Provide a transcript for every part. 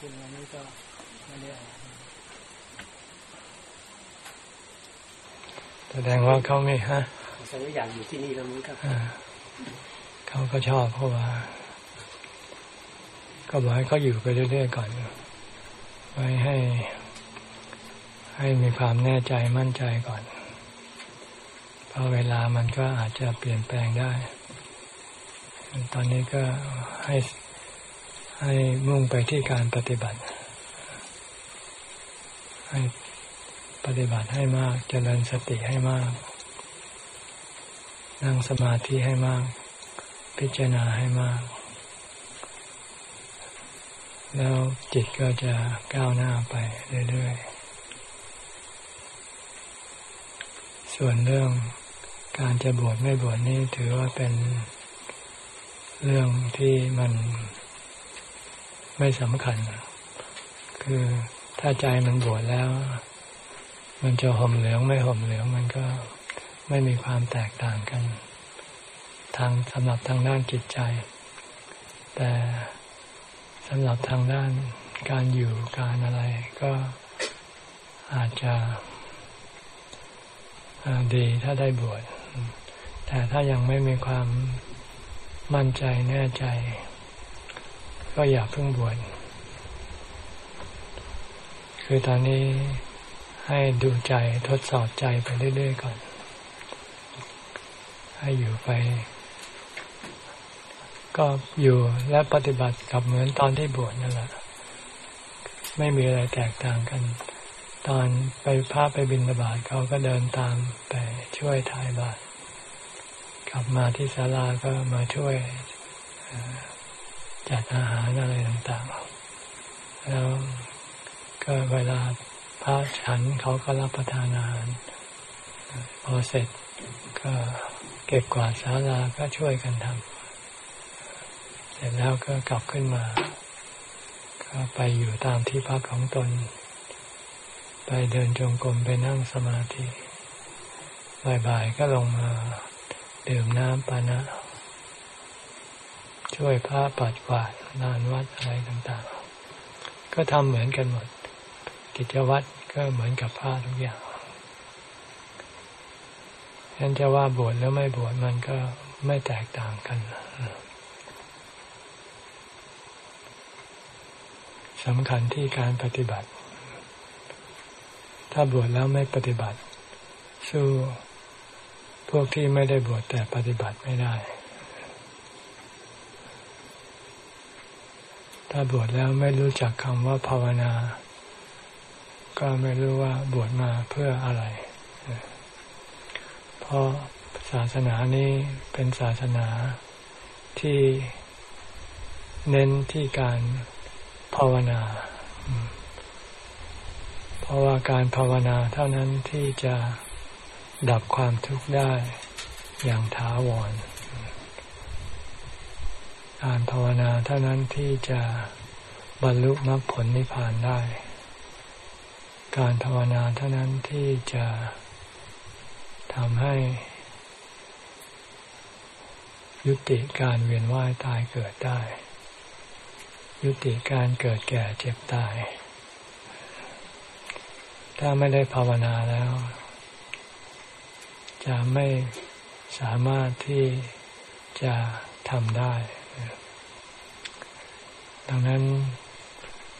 จริงอันนี้ก็ไม่ได้ออกแสดงว่าเขาไม่ฮะแสดงว่าอยากอยู่ที่นี่แล้วมั้งครับเขาก็ชอบเพราะว่า ก็บอกให้เขาอยู่ไปเรื่อยๆก่อนไว้ให้ ให้มีความแน่ใจมั่นใจก่อนเพราะเวลามันก็อาจจะเปลี่ยนแปลงได้ ตอนนี้ก็ให้ ให้มุ่งไปที่การปฏิบัติ ให้ปฏิบัติให้มากเจริญสติให้มาก นั่งสมาธิให้มาก พิจารณาให้มาก แล้วจิตก็จะก้าวหน้าไปเรื่อยๆ ส่วนเรื่องการจะบวชไม่บวชนี่ถือว่าเป็นเรื่องที่มัน ไม่สำคัญ คือถ้าใจมันบวชแล้ว มันจะห่มเหลืองไม่ห่มเหลืองมันก็ไม่มีความแตกต่างกัน ทางสำหรับทางด้านจิตใจ แต่สำหรับทางด้านการอยู่การอะไรก็อาจจะดีถ้าได้บวชแต่ถ้ายังไม่มีความมั่นใจแน่ใจ ก็อย่าเพิ่งบวชคือตอนนี้ให้ดูใจทดสอบใจไปเรื่อยๆก่อน ให้อยู่ไป ก็อยู่และปฏิบัติกับเหมือนตอนที่บวชนั่นแหละไม่มีอะไรแตกต่างกัน ตอนไปพาไปบินบาตเขาก็เดินตามไปช่วยถ่ายบาตรกลับมาที่ศาลาก็มาช่วย จัดอาหารอะไรต่างๆ แล้วก็เวลาพระฉันเขาก็รับประทานอาหาร พอเสร็จก็เก็บกวาดศาลาก็ช่วยกันทำเสร็จแล้วก็กลับขึ้นมาก็ไปอยู่ตามที่พักของตน ไปเดินจงกรมไปนั่งสมาธิบ่ายๆก็ลงมาดื่มน้ำปานะ ช่วยพระปัดกวาดลานวัดอะไรต่างๆ ก็ทำเหมือนกันหมด กิจวัตรก็เหมือนกับพระทุกอย่างฉะนั้นจะว่าบวชแล้วไม่บวชมันก็ไม่แตกต่างกันสำคัญที่การปฏิบัติ ถ้าบวชแล้วไม่ปฏิบัติ สู้พวกที่ไม่ได้บวชแต่ปฏิบัติไม่ได้ ถ้าบวชแล้วไม่รู้จักคำว่าภาวนา ก็ไม่รู้ว่าบวชมาเพื่ออะไร เพราะศาสนานี้เป็นศาสนาที่เน้นที่การภาวนา เพราะว่าการภาวนาเท่านั้นที่จะดับความทุกข์ได้อย่างถาวร การภาวนาเท่านั้นที่จะบรรลุมรรคผลนิพพานได้ การภาวนาเท่านั้นที่จะทำให้ ยุติการเวียนว่ายตายเกิดได้ ยุติการเกิดแก่เจ็บตาย ถ้าไม่ได้ภาวนาแล้ว จะไม่สามารถที่จะทำได้ ดังนั้น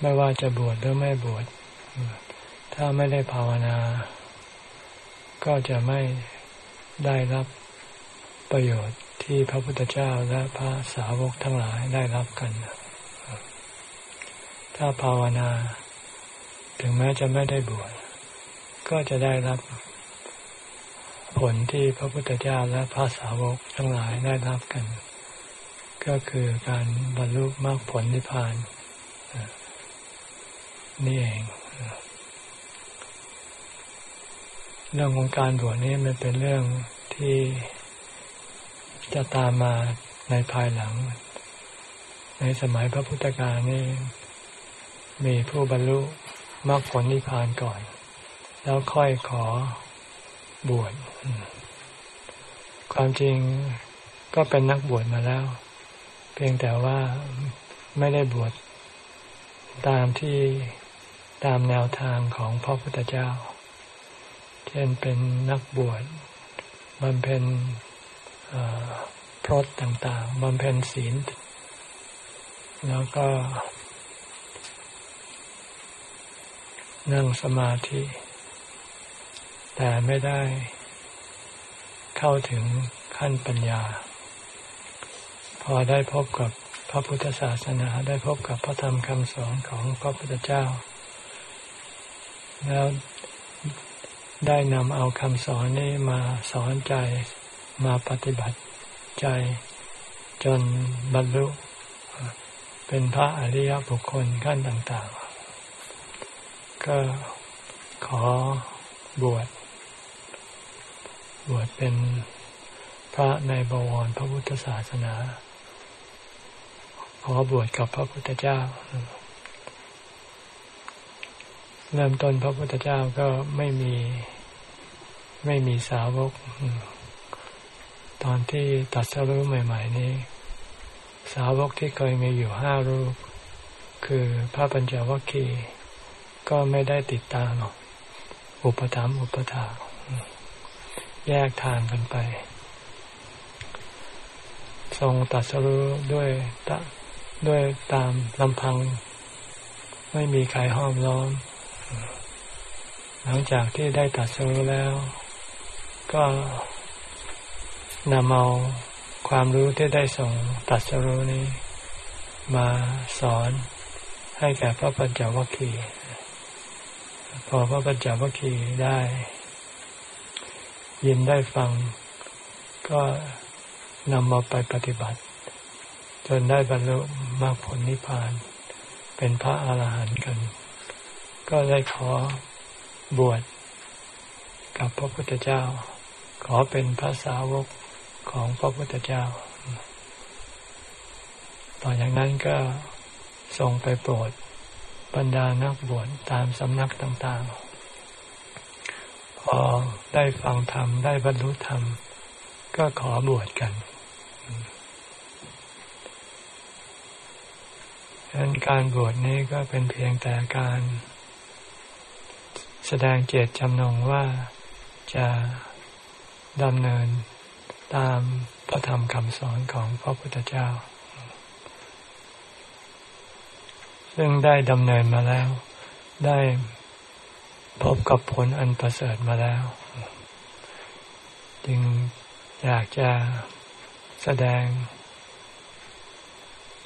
ไม่ว่าจะบวชหรือไม่บวชถ้าไม่ได้ภาวนา ก็จะไม่ได้รับประโยชน์ที่พระพุทธเจ้าและพระสาวกทั้งหลายได้รับกัน ถ้าภาวนา ถึงแม้จะไม่ได้บวชก็จะได้รับผลที่พระพุทธเจ้าและพระสาวกทั้งหลายได้รับกัน ก็คือการบรรลุมรรคผลนิพพานนี่เองเรื่องของการบวชนี้มันเป็นเรื่องที่จะตามมาในภายหลัง ในสมัยพระพุทธกาลนี่มีผู้บรรลุมรรคผลนิพพานก่อน แล้วค่อยขอบวชความจริงก็เป็นนักบวชมาแล้ว พียงแต่ว่าไม่ได้บวชตามที่ตามแนวทางของพระพุทธเจ้า เช่นเป็นนักบวชบำเพ็ญพรตต่างๆบำเพ็ญศีล แล้วก็ นั่งสมาธิ แต่ไม่ได้เข้าถึงขั้นปัญญา พอได้พบกับพระพุทธศาสนาได้พบกับพระธรรมคำสอนของพระพุทธเจ้า แล้วได้นำเอาคำสอนนี้มาสอนใจมาปฏิบัติใจจนบรรลุเป็นพระอริยบุคคลขั้นต่าง ๆ ก็ขอบวช บวชเป็นพระในบวรพระพุทธศาสนา ขอบวชกับพระพุทธเจ้า เริ่มต้นพระพุทธเจ้าก็ไม่มีไม่มีสาวก ตอนที่ตัดสรู้ใหม่ ๆ นี้ สาวกที่เคยมีอยู่ห้ารูป คือพระปัญจวัคคีย์ก็ไม่ได้ติดตามอุปถัมภ์อุปถาแยกทางกันไป ทรงตัดสรู้ด้วยต ด้วยตามลำพัง ไม่มีใครห้อมล้อม หลังจากที่ได้ตัดสู้แล้ว ก็นำเอาความรู้ที่ได้ส่งตัดสรู้นี้ มาสอนให้แก่พระปัญจวัคคีย์พอพระปัญจวัคคีย์ได้ ยินได้ฟัง ก็นำมาไปปฏิบัติ นได้บรรลุมรรคผลนิพพาน เป็นพระอาหารหันต์กัน ก็ได้ขอบวชกับพระพุทธเจ้า ขอเป็นพระสาวกของพระพุทธเจ้า ต่อจากนั้นก็ส่งไปโปรดบรรดานักบวชตามสำนักต่างๆ พอได้ฟังธรรม ได้บรรลุธรรม ก็ขอบวชกัน ดังนั้นการบวชนี้ก็เป็นเพียงแต่การ แสดงเจตจำนงว่าจะดำเนินตามพระธรรมคำสอนของพระพุทธเจ้า ซึ่งได้ดำเนินมาแล้ว ได้พบกับผลอันประเสริฐมาแล้ว จึงอยากจะแสดง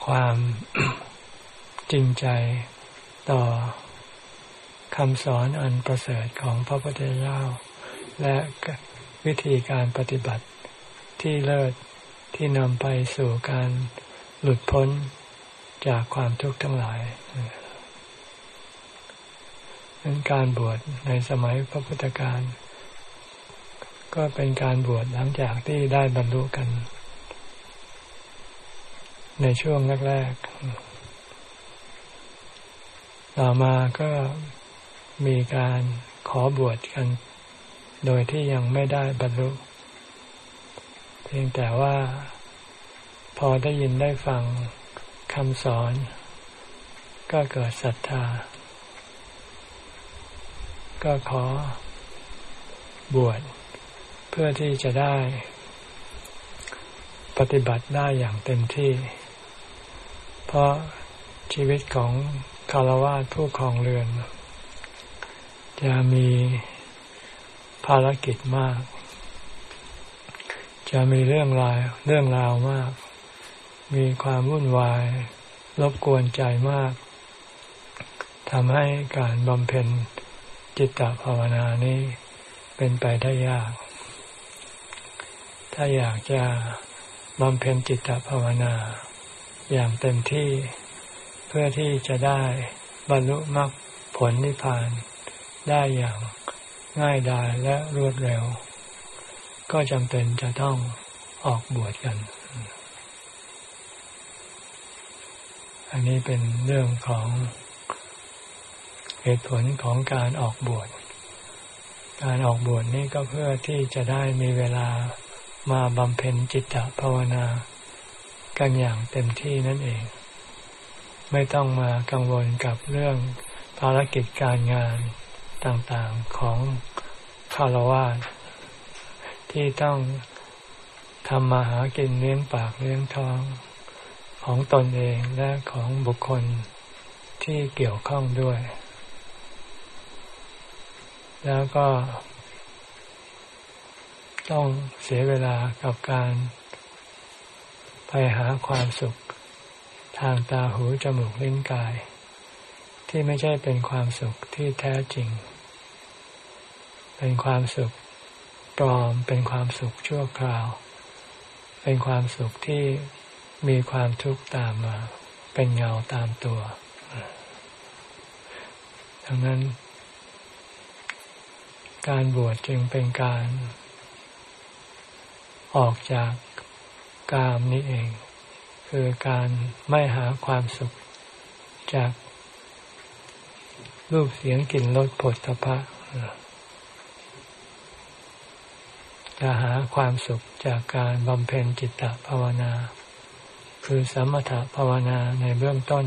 ความ จริงใจต่อคำสอนอันประเสริฐของพระพุทธเจ้า และวิธีการปฏิบัติที่เลิศที่นำไปสู่การหลุดพ้นจากความทุกข์ทั้งหลายนั้นการบวชในสมัยพระพุทธการ ก็เป็นการบวชหลังจากที่ได้บรรลุกัน ในช่วงแรกๆ ต่อมาก็มีการขอบวชกัน โดยที่ยังไม่ได้บรรลุ เพียงแต่ว่าพอได้ยินได้ฟังคำสอน ก็เกิดศรัทธา ก็ขอบวชเพื่อที่จะได้ ปฏิบัติได้อย่างเต็มที่ เพราะชีวิตของ คารวะผู้ครองเรือน จะมีภารกิจมาก จะมีเรื่องราวเรื่องราวมาก มีความวุ่นวาย รบกวนใจมากทำให้การบำเพ็ญจิตตภาวนานี้เป็นไปได้ยาก ถ้าอยากจะบำเพ็ญจิตตภาวนา อย่างเต็มที่ พื่อที่จะได้บรรลุมรรคผลนิพพานได้อย่างง่ายดายและรวดเร็ว ก็จำเป็นจะต้องออกบวชกัน อันนี้เป็นเรื่องของเหตุผลของการออกบวช การออกบวชนี่ก็เพื่อที่จะได้มีเวลามาบำเพ็ญจิตตภาวนา กันอย่างเต็มที่นั่นเอง ไม่ต้องมากังวลกับเรื่องภารกิจการงานต่างๆของคารวะที่ต้องทำมาหากินเลี้ยงปากเลี้ยงท้องของตนเองและของบุคคลที่เกี่ยวข้องด้วย แล้วก็ ต้องเสียเวลากับการไปหาความสุข ทางตาหูจมูกลิ้นกาย ที่ไม่ใช่เป็นความสุขที่แท้จริง เป็นความสุขปลอม เป็นความสุขชั่วคราว เป็นความสุขที่มีความทุกข์ตามมา เป็นเงาตามตัว ดังนั้น การบวชจึงเป็นการ ออกจากกามนี้เอง คือการไม่หาความสุขจากรูปเสียงกลิ่นรสผลตภะจะหาความสุขจากการบำเพ็ญจิตตภาวนา คือสมถภาวนาในเบื้องต้น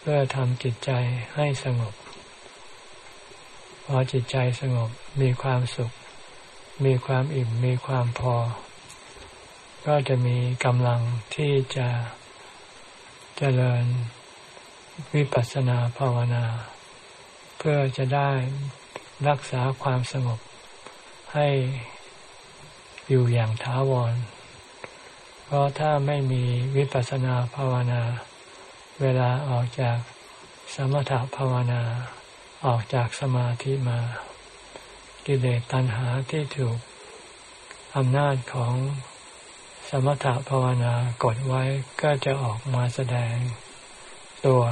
เพื่อทำจิตใจให้สงบ พอจิตใจสงบมีความสุข มีความอิ่มมีความพอ ก็จะมีกำลังที่จะเจริญวิปัสสนาภาวนา เพื่อจะได้รักษาความสงบให้อยู่อย่างถาวร เพราะถ้าไม่มีวิปัสสนาภาวนา เวลาออกจากสมถภาวนา ออกจากสมาธิมา กิเลสตัณหาที่ถูกอำนาจของ สมถภาวนากดไว้ก็จะออกมาแสดงตัว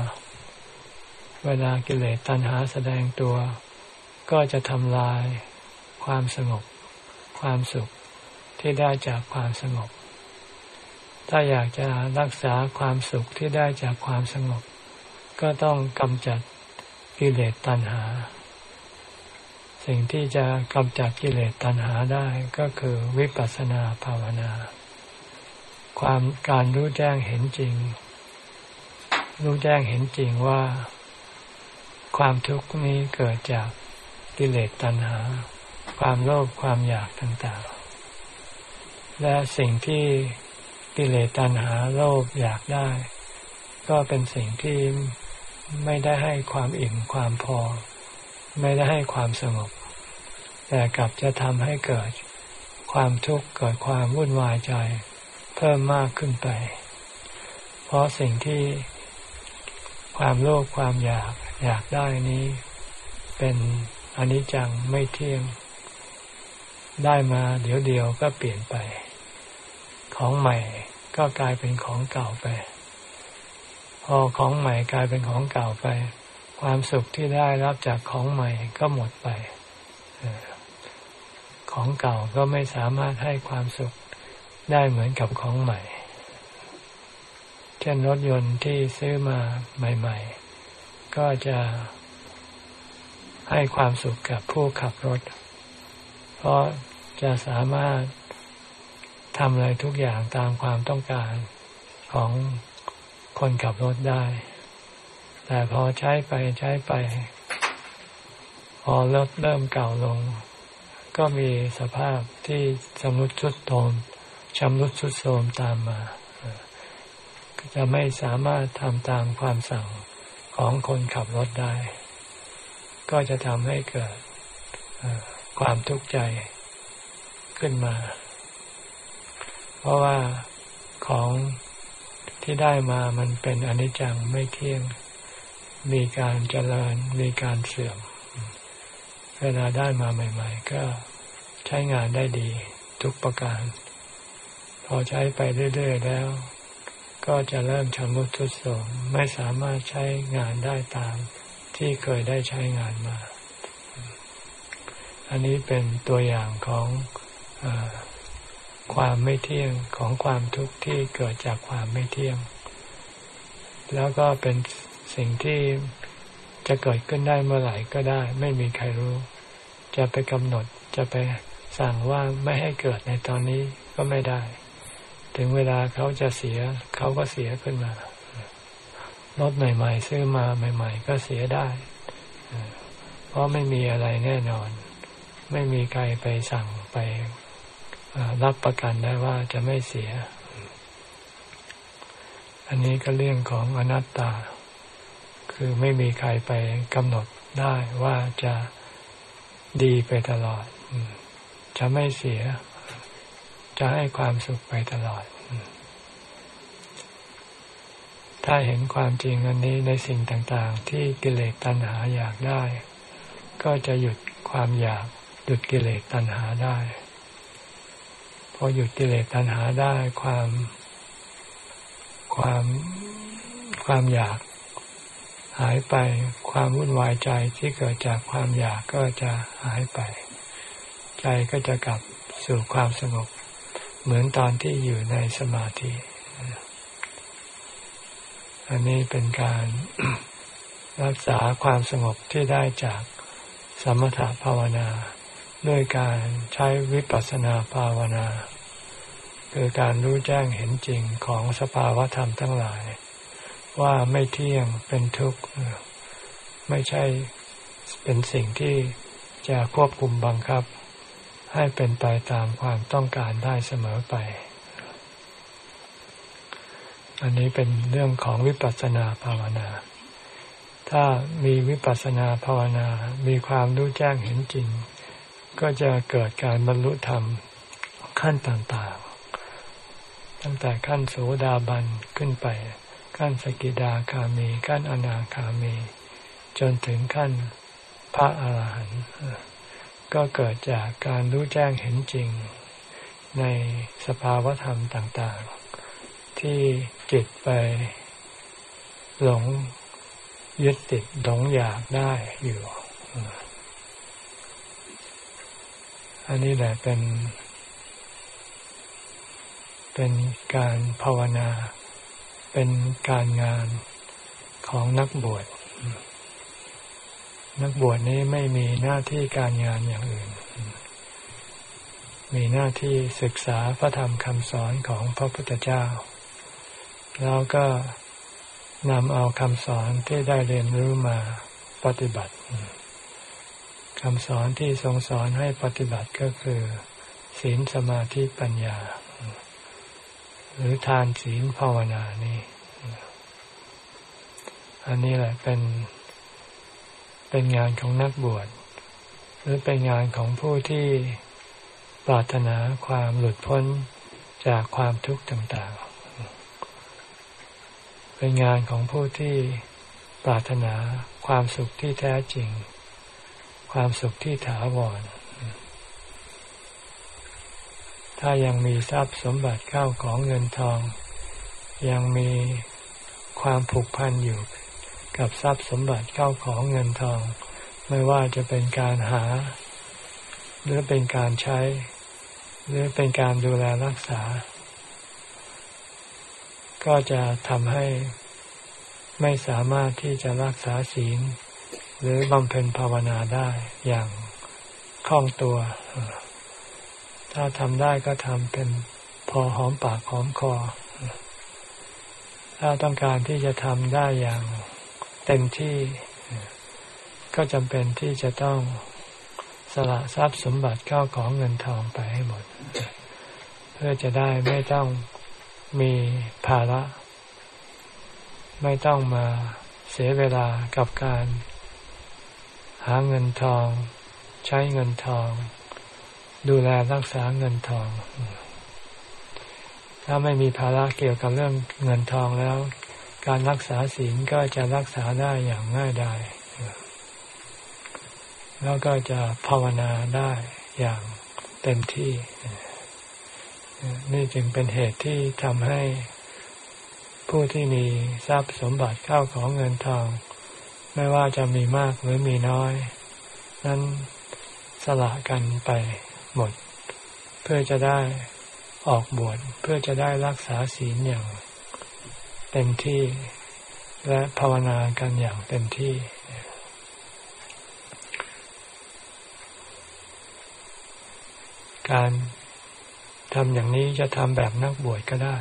เวลากิเลสตัณหาแสดงตัว ก็จะทำลายความสงบ ความสุขที่ได้จากความสงบ ถ้าอยากจะรักษาความสุขที่ได้จากความสงบ ก็ต้องกำจัดกิเลสตัณหา สิ่งที่จะกำจัดกิเลสตัณหาได้ก็คือวิปัสสนาภาวนา ความการรู้แจ้งเห็นจริง รู้แจ้งเห็นจริงว่า ความทุกข์นี้เกิดจากกิเลสตัณหา ความโลภความอยากต่างๆ และสิ่งที่กิเลสตัณหาโลภอยากได้ ก็เป็นสิ่งที่ไม่ได้ให้ความอิ่มความพอ ไม่ได้ให้ความสงบ แต่กลับจะทำให้เกิดความทุกข์เกิดความวุ่นวายใจ เพิ่มมากขึ้นไป เพราะสิ่งที่ความโลภความอยากอยากได้นี้ เป็นอนิจจังไม่เที่ยง ได้มาเดี๋ยวเดียวก็เปลี่ยนไป ของใหม่ก็กลายเป็นของเก่าไป พอของใหม่กลายเป็นของเก่าไป ความสุขที่ได้รับจากของใหม่ก็หมดไปของเก่าก็ไม่สามารถให้ความสุข ได้เหมือนกับของใหม่ เช่นรถยนต์ที่ซื้อมาใหม่ ๆ ก็จะให้ความสุขกับผู้ขับรถ เพราะจะสามารถทำอะไรทุกอย่างตามความต้องการของคนขับรถได้ แต่พอใช้ไปใช้ไป พอรถเริ่มเก่าลง ก็มีสภาพที่สมุดชุดโทม ชำรุดทรุดโทรมตามมา จะไม่สามารถทำตามความสั่งของคนขับรถได้ ก็จะทำให้เกิดความทุกข์ใจขึ้นมา เพราะว่าของที่ได้มามันเป็นอนิจจังไม่เที่ยง มีการเจริญ มีการเสื่อม เวลาได้มาใหม่ ๆ ก็ใช้งานได้ดีทุกประการ อใช้ไปเรื่อยๆแล้ว ก็จะเริ่มชำรุดทรุดโทรมไม่สามารถใช้งานได้ตามที่เคยได้ใช้งานมา อันนี้เป็นตัวอย่างของอความไม่เที่ยงของความทุกข์ที่เกิดจากความไม่เที่ยง แล้วก็เป็นสิ่งที่จะเกิดขึ้นได้เมื่อไหร่ก็ได้ ไม่มีใครรู้ จะไปกำหนดจะไปสั่งว่าไม่ให้เกิดในตอนนี้ก็ไม่ได้ ถึงเวลาเขาจะเสีย เขาก็เสียขึ้นมารถใหม่ๆซื้อมาใหม่ ๆ ก็เสียได้ เพราะไม่มีอะไรแน่นอน ไม่มีใครไปสั่งไปรับประกันได้ว่าจะไม่เสีย อันนี้ก็เรื่องของอนัตตา คือไม่มีใครไปกำหนดได้ว่าจะดีไปตลอด จะไม่เสีย จะให้ความสุขไปตลอด ถ้าเห็นความจริงอันนี้ในสิ่งต่างๆ ที่กิเลสตัณหาอยากได้ ก็จะหยุดความอยากหยุดกิเลสตัณหาได้ พอหยุดกิเลสตัณหาได้ความ ความความอยากหายไปความวุ่นวายใจที่เกิดจากความอยากก็จะหายไป ใจก็จะกลับสู่ความสงบ เหมือนตอนที่อยู่ในสมาธิ อันนี้เป็นการรักษาความสงบที่ได้จากสมถภาวนา ด้วยการใช้วิปัสสนาภาวนา คือการรู้แจ้งเห็นจริงของสภาวะธรรมทั้งหลาย ว่าไม่เที่ยงเป็นทุกข์ ไม่ใช่เป็นสิ่งที่จะควบคุมบังคับ ให้เป็นไปตามความต้องการได้เสมอไป อันนี้เป็นเรื่องของวิปัสสนาภาวนา ถ้ามีวิปัสสนาภาวนา มีความรู้แจ้งเห็นจริง ก็จะเกิดการบรรลุธรรมขั้นต่างๆ ตั้งแต่ขั้นโสดาบันขึ้นไป ขั้นสกิดาคามี ขั้นอนาคามี จนถึงขั้นพระอาหารหันต์ ก็เกิดจากการรู้แจ้งเห็นจริง ในสภาวธรรมต่าง ๆ ที่จิตไปหลงยึดติดหลงอยากได้อยู่ อันนี้แหละเป็น เป็นการภาวนา เป็นการงานของนักบวช นักบวชนี้ไม่มีหน้าที่การงานอย่างอื่น มีหน้าที่ศึกษาพระธรรมคำสอนของพระพุทธเจ้า แล้วก็นำเอาคำสอนที่ได้เรียนรู้มาปฏิบัติคำสอนที่ทรงสอนให้ปฏิบัติก็คือศีลสมาธิปัญญา หรือทานศีลภาวนานี่ อันนี้แหละเป็น เป็นงานของนักบวช หรือเป็นงานของผู้ที่ปรารถนาความหลุดพ้นจากความทุกข์ต่างๆ เป็นงานของผู้ที่ปรารถนาความสุขที่แท้จริง ความสุขที่ถาวร ถ้ายังมีทรัพย์สมบัติเข้าของเงินทอง ยังมีความผูกพันอยู่ กับทรัพย์สมบัติเข้าของเงินทอง ไม่ว่าจะเป็นการหา หรือเป็นการใช้ หรือเป็นการดูแลรักษา ก็จะทำให้ไม่สามารถที่จะรักษาศีล หรือบำเพ็ญภาวนาได้อย่างคล่องตัว ถ้าทำได้ก็ทำเป็นพอหอมปากหอมคอ ถ้าต้องการที่จะทำได้อย่าง เต็มที่ ก็จำเป็นที่จะต้องสละทรัพย์สมบัติเข้าของเงินทองไปให้หมด เพื่อจะได้ไม่ต้องมีภาระ ไม่ต้องมาเสียเวลากับการ หาเงินทอง ใช้เงินทอง ดูแลรักษาเงินทอง ถ้าไม่มีภาระเกี่ยวกับเรื่องเงินทองแล้ว การรักษาศีลก็จะรักษาได้อย่างง่ายดายแล้วก็จะภาวนาได้อย่างเต็มที่ นี่จึงเป็นเหตุที่ทำให้ผู้ที่มีทรัพย์สมบัติเข้าของเงินทอง ไม่ว่าจะมีมากหรือมีน้อย นั้นสละกันไปหมด เพื่อจะได้ออกบวชเพื่อจะได้รักษาศีลอย่าง เต็มที่ และภาวนากันอย่างเต็มที่ การทำอย่างนี้จะทำแบบนักบวชก็ได้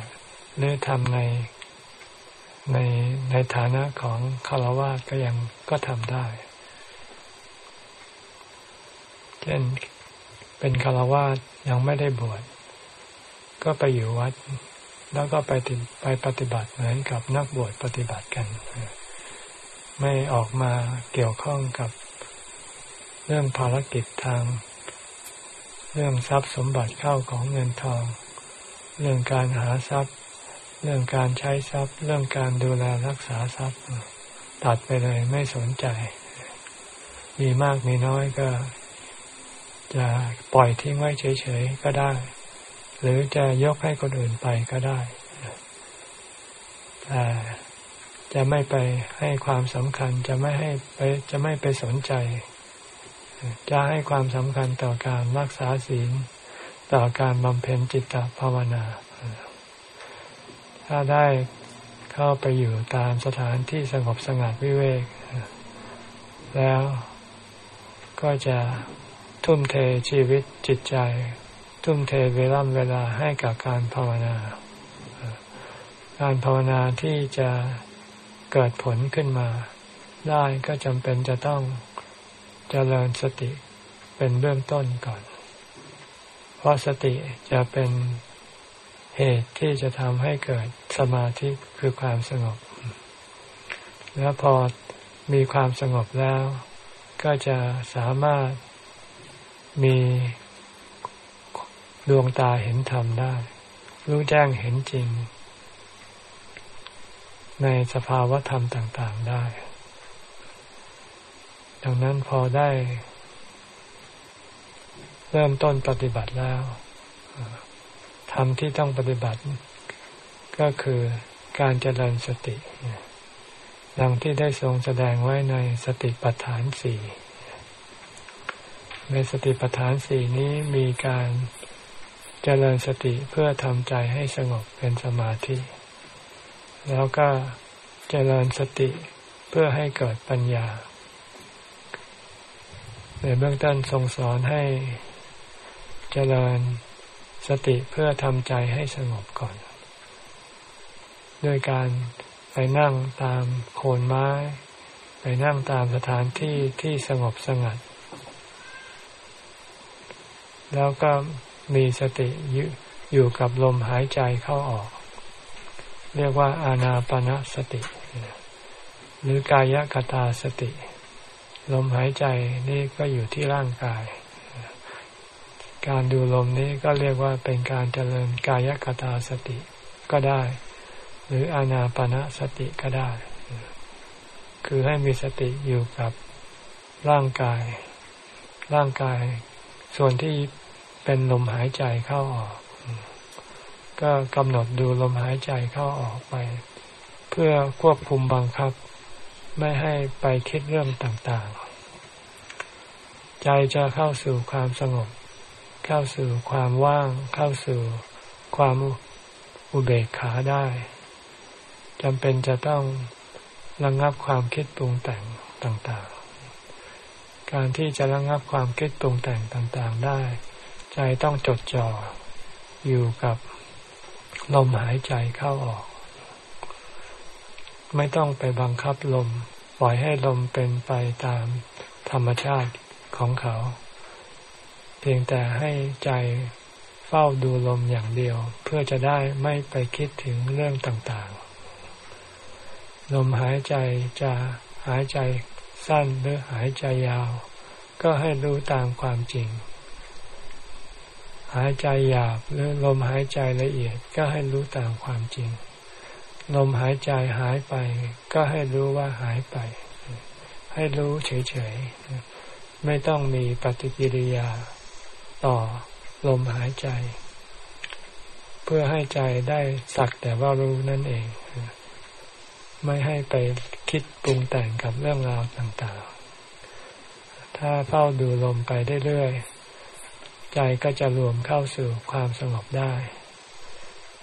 หรือทำในในในฐานะของคารวะก็ยังก็ทำได้ เช่นเป็นคารวะยังไม่ได้บวชก็ไปอยู่วัด แล้วก็ไปไปปฏิบัติเหมือนกับนักบวชปฏิบัติกัน ไม่ออกมาเกี่ยวข้องกับเรื่องภารกิจทาง เรื่องทรัพย์สมบัติเข้าของเงินทอง เรื่องการหาทรัพย์ เรื่องการใช้ทรัพย์ เรื่องการดูแลรักษาทรัพย์ตัดไปเลยไม่สนใจ มีมากมีน้อยก็ จะปล่อยทิ้งไว้เฉยๆก็ได้ หรือจะยกให้คนอื่นไปก็ได้ แต่จะไม่ไปให้ความสำคัญจะไม่ให้ไปจะไม่ไปสนใจ จะให้ความสำคัญต่อการรักษาศีลต่อการบำเพ็ญจิตตภาวนา ถ้าได้เข้าไปอยู่ตามสถานที่สงบสงัดวิเวก แล้วก็จะทุ่มเทชีวิตจิตใจ ทุ่มเทเวลาเวลาให้กับการภาวนา การภาวนาที่จะเกิดผลขึ้นมา ได้ก็จำเป็นจะต้องเจริญสติเป็นเบื้องต้นก่อน เพราะสติจะเป็นเหตุที่จะทำให้เกิดสมาธิคือความสงบ แล้วพอมีความสงบแล้ว ก็จะสามารถมี ดวงตาเห็นธรรมได้ รู้แจ้งเห็นจริง ในสภาวะธรรมต่าง ๆได้ ดังนั้นพอได้ เริ่มต้นปฏิบัติแล้วทำที่ต้องปฏิบัติ ก็คือการเจริญสติ ดังที่ได้ทรงแสดงไว้ในสติปัฏฐานสี่ในสติปัฏฐานสี่นี้มีการ เจริญสติเพื่อทำใจให้สงบเป็นสมาธิ แล้วก็เจริญสติเพื่อให้เกิดปัญญา ในเบื้องต้นทรงสอนให้เจริญสติเพื่อทำใจให้สงบก่อน ด้วยการไปนั่งตามโคนไม้ ไปนั่งตามสถานที่ที่สงบสงัด แล้วก็ มีสติอยู่กับลมหายใจเข้าออก เรียกว่าอานาปนาสติ หรือกายกตาสติ ลมหายใจนี่ก็อยู่ที่ร่างกาย การดูลมนี้ก็เรียกว่าเป็นการเจริญกายกตาสติก็ได้ หรืออานาปณะสติก็ได้ คือให้มีสติอยู่กับร่างกาย ร่างกายส่วนที่ เป็นลมหายใจเข้าออก ก็กำหนดดูลมหายใจเข้าออกไป เพื่อควบคุมบังคับ ไม่ให้ไปคิดเรื่องต่างๆ ใจจะเข้าสู่ความสงบ เข้าสู่ความว่าง เข้าสู่ความอุเบกขาได้จำเป็นจะต้องระงงับความคิดปรุงแต่งต่างๆ การที่จะระงงับความคิดปรุงแต่งต่างๆได้ ใจต้องจดจ่ออยู่กับลมหายใจเข้าออก ไม่ต้องไปบังคับลม ปล่อยให้ลมเป็นไปตามธรรมชาติของเขา เพียงแต่ให้ใจเฝ้าดูลมอย่างเดียว เพื่อจะได้ไม่ไปคิดถึงเรื่องต่างๆ ลมหายใจจะหายใจสั้นหรือหายใจยาว ก็ให้รู้ตามความจริง หายใจหยาบหรือลมหายใจละเอียดก็ให้รู้ตามความจริง ลมหายใจหายไป ก็ให้รู้ว่าหายไป ให้รู้เฉยๆ ไม่ต้องมีปฏิกิริยาต่อลมหายใจ เพื่อให้ใจได้สักแต่ว่ารู้นั่นเอง ไม่ให้ไปคิดปรุงแต่งกับเรื่องราวต่างๆ ถ้าเฝ้าดูลมไปเรื่อยๆ ใจก็จะรวมเข้าสู่ความสงบได้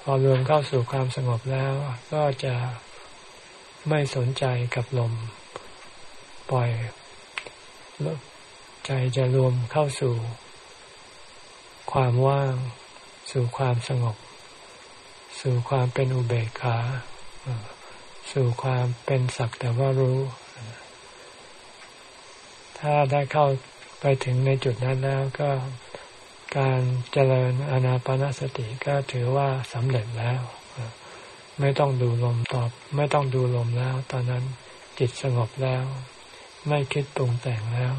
พอรวมเข้าสู่ความสงบแล้ว ก็จะไม่สนใจกับลม ปล่อยใจจะรวมเข้าสู่ ความว่าง สู่ความสงบ สู่ความเป็นอุเบกขา สู่ความเป็นสักแต่ว่ารู้ ถ้าได้เข้าไปถึงในจุดนั้นแล้วก็ การเจริญอนาปนสติก็ถือว่าสำเร็จแล้ว ไม่ต้องดูลมตอบ ไม่ต้องดูลมแล้ว ตอนนั้นจิตสงบแล้ว ไม่คิดปรุงแต่งแล้ว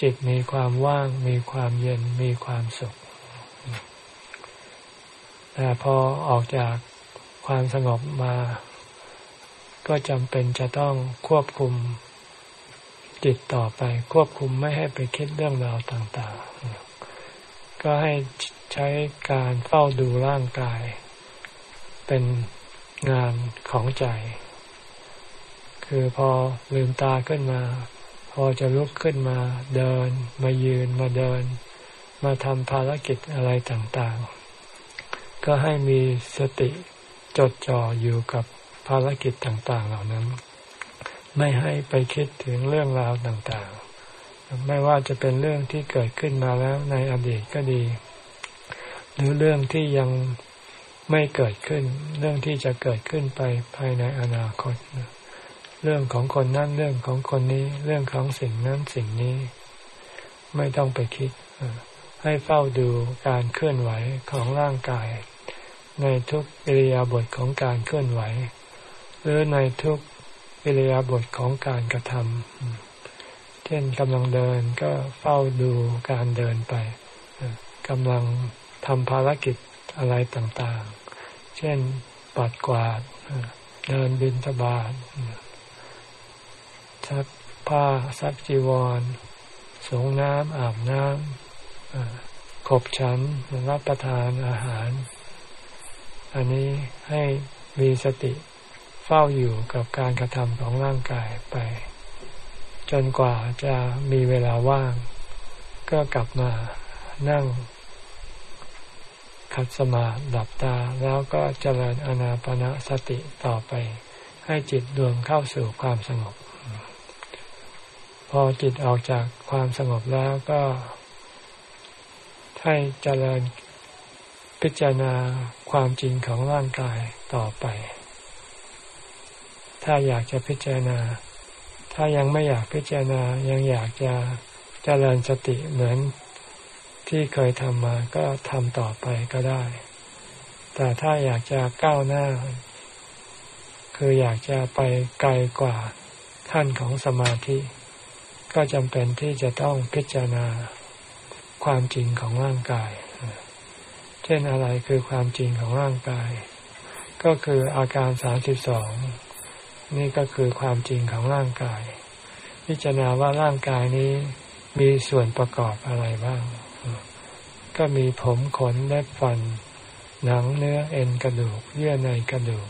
จิตมีความว่าง มีความเย็นมีความสุขแต่พอออกจากความสงบมา ก็จำเป็นจะต้องควบคุมจิตต่อไป ควบคุมไม่ให้ไปคิดเรื่องราวต่างๆ ก็ให้ใช้การเฝ้าดูร่างกาย เป็นงานของใจ คือพอลืมตาขึ้นมา พอจะลุกขึ้นมาเดิน มายืนมาเดิน มาทำภารกิจอะไรต่างๆ ก็ให้มีสติจดจ่ออยู่กับภารกิจต่างๆเหล่านั้น ไม่ให้ไปคิดถึงเรื่องราวต่างๆ ไม่ว่าจะเป็นเรื่องที่เกิดขึ้นมาแล้วในอดีตก็ดี หรือเรื่องที่ยังไม่เกิดขึ้น เรื่องที่จะเกิดขึ้นไปภายในอนาคต เรื่องของคนนั้นเรื่องของคนนี้ เรื่องของสิ่งนั้นสิ่งนี้ ไม่ต้องไปคิด ให้เฝ้าดูการเคลื่อนไหวของร่างกาย ในทุกอิริยาบถของการเคลื่อนไหว หรือในทุกอิริยาบถของการกระทำ เช่นกำลังเดินก็เฝ้าดูการเดินไปกำลังทำภารกิจอะไรต่างๆ เช่นปัดกวาด เดินบินทบาทซักผ้าซักจีวร สงน้ำอาบน้ำขบฉันรับประทานอาหาร อันนี้ให้มีสติเฝ้าอยู่กับการกระทำของร่างกายไป จนกว่าจะมีเวลาว่าง ก็กลับมานั่ง ขัดสมาธิดับตาแล้วก็เจริญอนาปนาสติต่อไป ให้จิตรวมเข้าสู่ความสงบ พอจิตออกจากความสงบแล้วก็ ให้เจริญพิจารณาความจริงของร่างกายต่อไป ถ้าอยากจะพิจารณา ถ้ายังไม่อยากพิจารณายังอยากจะเจริญสติเหมือนที่เคยทำมาก็ทำต่อไปก็ได้ แต่ถ้าอยากจะก้าวหน้า คืออยากจะไปไกลกว่าขั้นของสมาธิ ก็จำเป็นที่จะต้องพิจารณาความจริงของร่างกาย เช่นอะไรคือความจริงของร่างกาย ก็คืออาการสามสิบสอง นี่ก็คือความจริงของร่างกาย พิจารณาว่าร่างกายนี้มีส่วนประกอบอะไรบ้าง ก็มีผมขนและฟัน หนังเนื้อเอ็นกระดูก เยื่อในกระดูก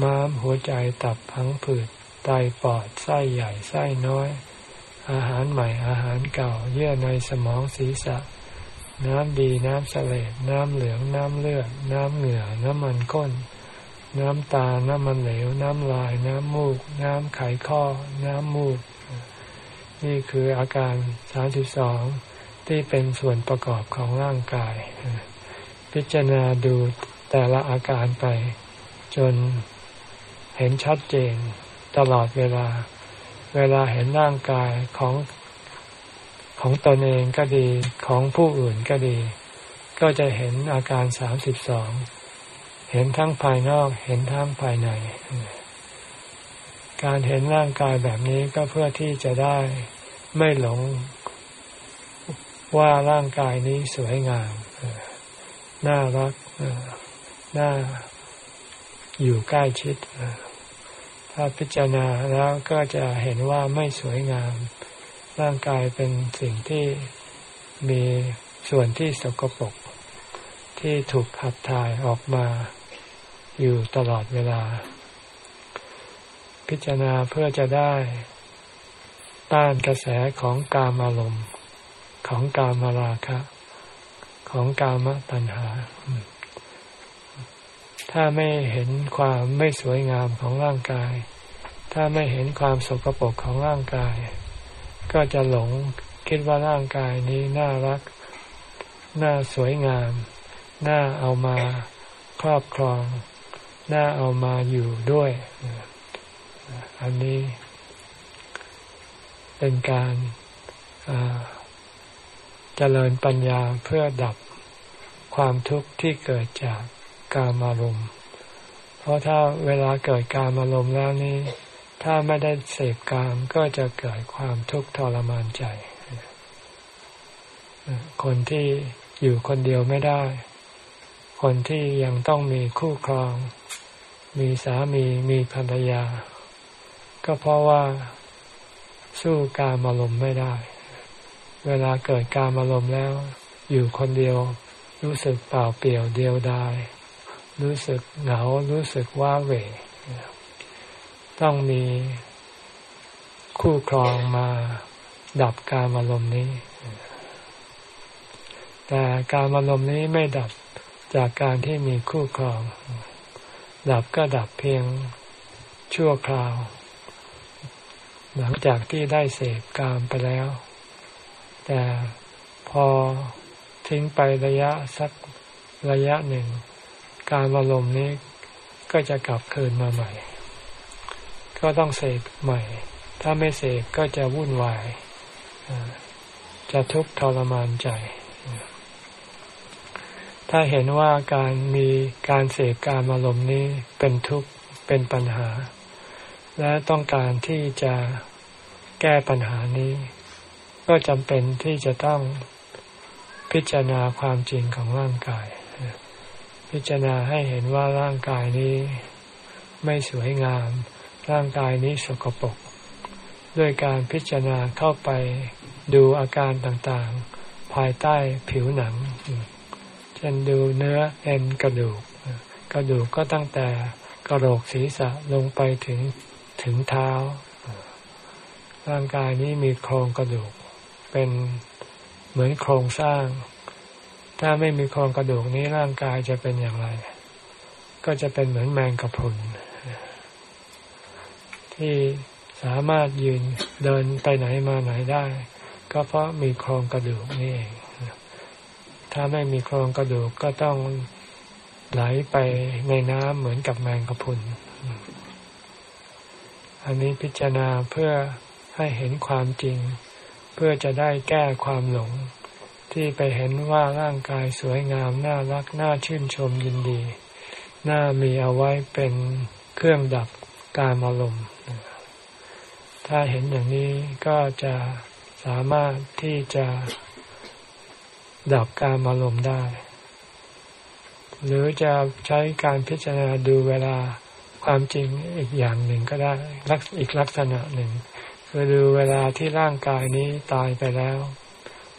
ม้ามหัวใจตับพังผืดไตปอดไส้ใหญ่ไส้น้อย อาหารใหม่อาหารเก่า เยื่อในสมองศีรษะ น้ำดีน้ำเสลดน้ำเหลืองน้ำเลือดน้ำเหงื่อน้ำมันก้น น้ำตา น้ำมันเหลว น้ำลาย น้ำมูก น้ำไขข้อ น้ำมูก นี่คืออาการสามสิบสองที่เป็นส่วนประกอบของร่างกาย พิจารณาดูแต่ละอาการไป จนเห็นชัดเจนตลอดเวลา เวลาเห็นร่างกายของของตนเองก็ดีของผู้อื่นก็ดี ก็จะเห็นอาการสามสิบสอง เห็นทั้งภายนอกเห็นทั้งภายใน การเห็นร่างกายแบบนี้ก็เพื่อที่จะได้ไม่หลงว่าร่างกายนี้สวยงาม น่ารัก น่าอยู่ใกล้ชิด ถ้าพิจารณาแล้วก็จะเห็นว่าไม่สวยงาม ร่างกายเป็นสิ่งที่มีส่วนที่สกปรกที่ถูกขับถ่ายออกมา อยู่ตลอดเวลา พิจารณาเพื่อจะได้ต้านกระแสของกามอารมณ์ของกามราคะ ของกามตัณหา ถ้าไม่เห็นความไม่สวยงามของร่างกาย ถ้าไม่เห็นความสกปรกของร่างกาย ก็จะหลงคิดว่าร่างกายนี้น่ารัก น่าสวยงาม น่าเอามาครอบครอง น่าเอามาอยู่ด้วย อันนี้เป็นการเจริญปัญญาเพื่อดับความทุกข์ที่เกิดจากกามารมณ์เพราะถ้าเวลาเกิดกามารมณ์แล้วนี้ถ้าไม่ได้เสพกามก็จะเกิดความทุกข์ทรมานใจ คนที่อยู่คนเดียวไม่ได้ คนที่ยังต้องมีคู่ครอง มีสามีมีภรรยา ก็เพราะว่าสู้การอารมณ์ไม่ได้ เวลาเกิดการอารมณ์แล้ว อยู่คนเดียว รู้สึกเปล่าเปลี่ยวเดียวดายรู้สึกเหงารู้สึกว่าเหวต้องมีคู่ครองมาดับการอารมณ์นี้ แต่การอารมณ์นี้ไม่ดับจากการที่มีคู่ครอง ดับก็ดับเพียงชั่วคราว หลังจากที่ได้เสพกามไปแล้ว แต่พอทิ้งไประยะสักระยะหนึ่ง การอารมณ์นี้ก็จะกลับคืนมาใหม่ ก็ต้องเสพใหม่ ถ้าไม่เสพก็จะวุ่นวาย จะทุกข์ทรมานใจ ถ้าเห็นว่าการมีการเสพการอารมณ์นี้เป็นทุกข์เป็นปัญหา และต้องการที่จะแก้ปัญหานี้ ก็จำเป็นที่จะต้องพิจารณาความจริงของร่างกาย พิจารณาให้เห็นว่าร่างกายนี้ไม่สวยงาม ร่างกายนี้สกปรกด้วยการพิจารณาเข้าไปดูอาการต่างๆ ภายใต้ผิวหนัง เช่นดูเนื้อเอ็นกระดูก กระดูกก็ตั้งแต่กระโหลกศีรษะลงไปถึงถึงเท้า ร่างกายนี้มีโครงกระดูก เป็นเหมือนโครงสร้าง ถ้าไม่มีโครงกระดูกนี้ร่างกายจะเป็นอย่างไร ก็จะเป็นเหมือนแมงกะพรุนที่สามารถยืนเดินไปไหนมาไหนได้ ก็เพราะมีโครงกระดูกนี่เอง ถ้าไม่มีโครงกระดูกก็ต้องไหลไปในน้ำเหมือนกับแมงกะพรุน อันนี้พิจารณาเพื่อให้เห็นความจริง เพื่อจะได้แก้ความหลง ที่ไปเห็นว่าร่างกายสวยงาม น่ารัก น่าชื่นชมยินดี น่ามีเอาไว้เป็นเครื่องดับการอารมณ์ถ้าเห็นอย่างนี้ก็จะสามารถที่จะ ดับการอารมณ์ได้ หรือจะใช้การพิจารณาดูเวลาความจริงอีกอย่างหนึ่งก็ได้อีกลักษณะหนึ่ง คือดูเวลาที่ร่างกายนี้ตายไปแล้ว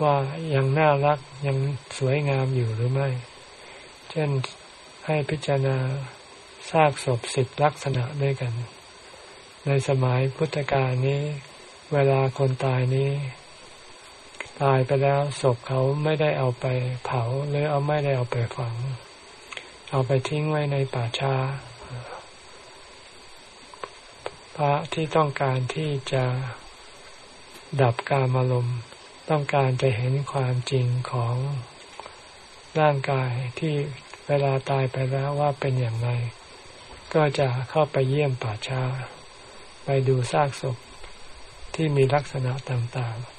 ว่ายังน่ารักยังสวยงามอยู่หรือไม่ เช่นให้พิจารณาซากศพสิบลักษณะด้วยกัน ในสมัยพุทธกาลนี้ เวลาคนตายนี้ ตายไปแล้วศพเขาไม่ได้เอาไปเผาหรือเอาไม่ได้เอาไปฝัง เอาไปทิ้งไว้ในป่าช้า พระที่ต้องการที่จะดับกามารมณ์ต้องการจะเห็นความจริงของร่างกายที่เวลาตายไปแล้วว่าเป็นอย่างไร ก็จะเข้าไปเยี่ยมป่าช้า ไปดูซากศพที่มีลักษณะต่างๆ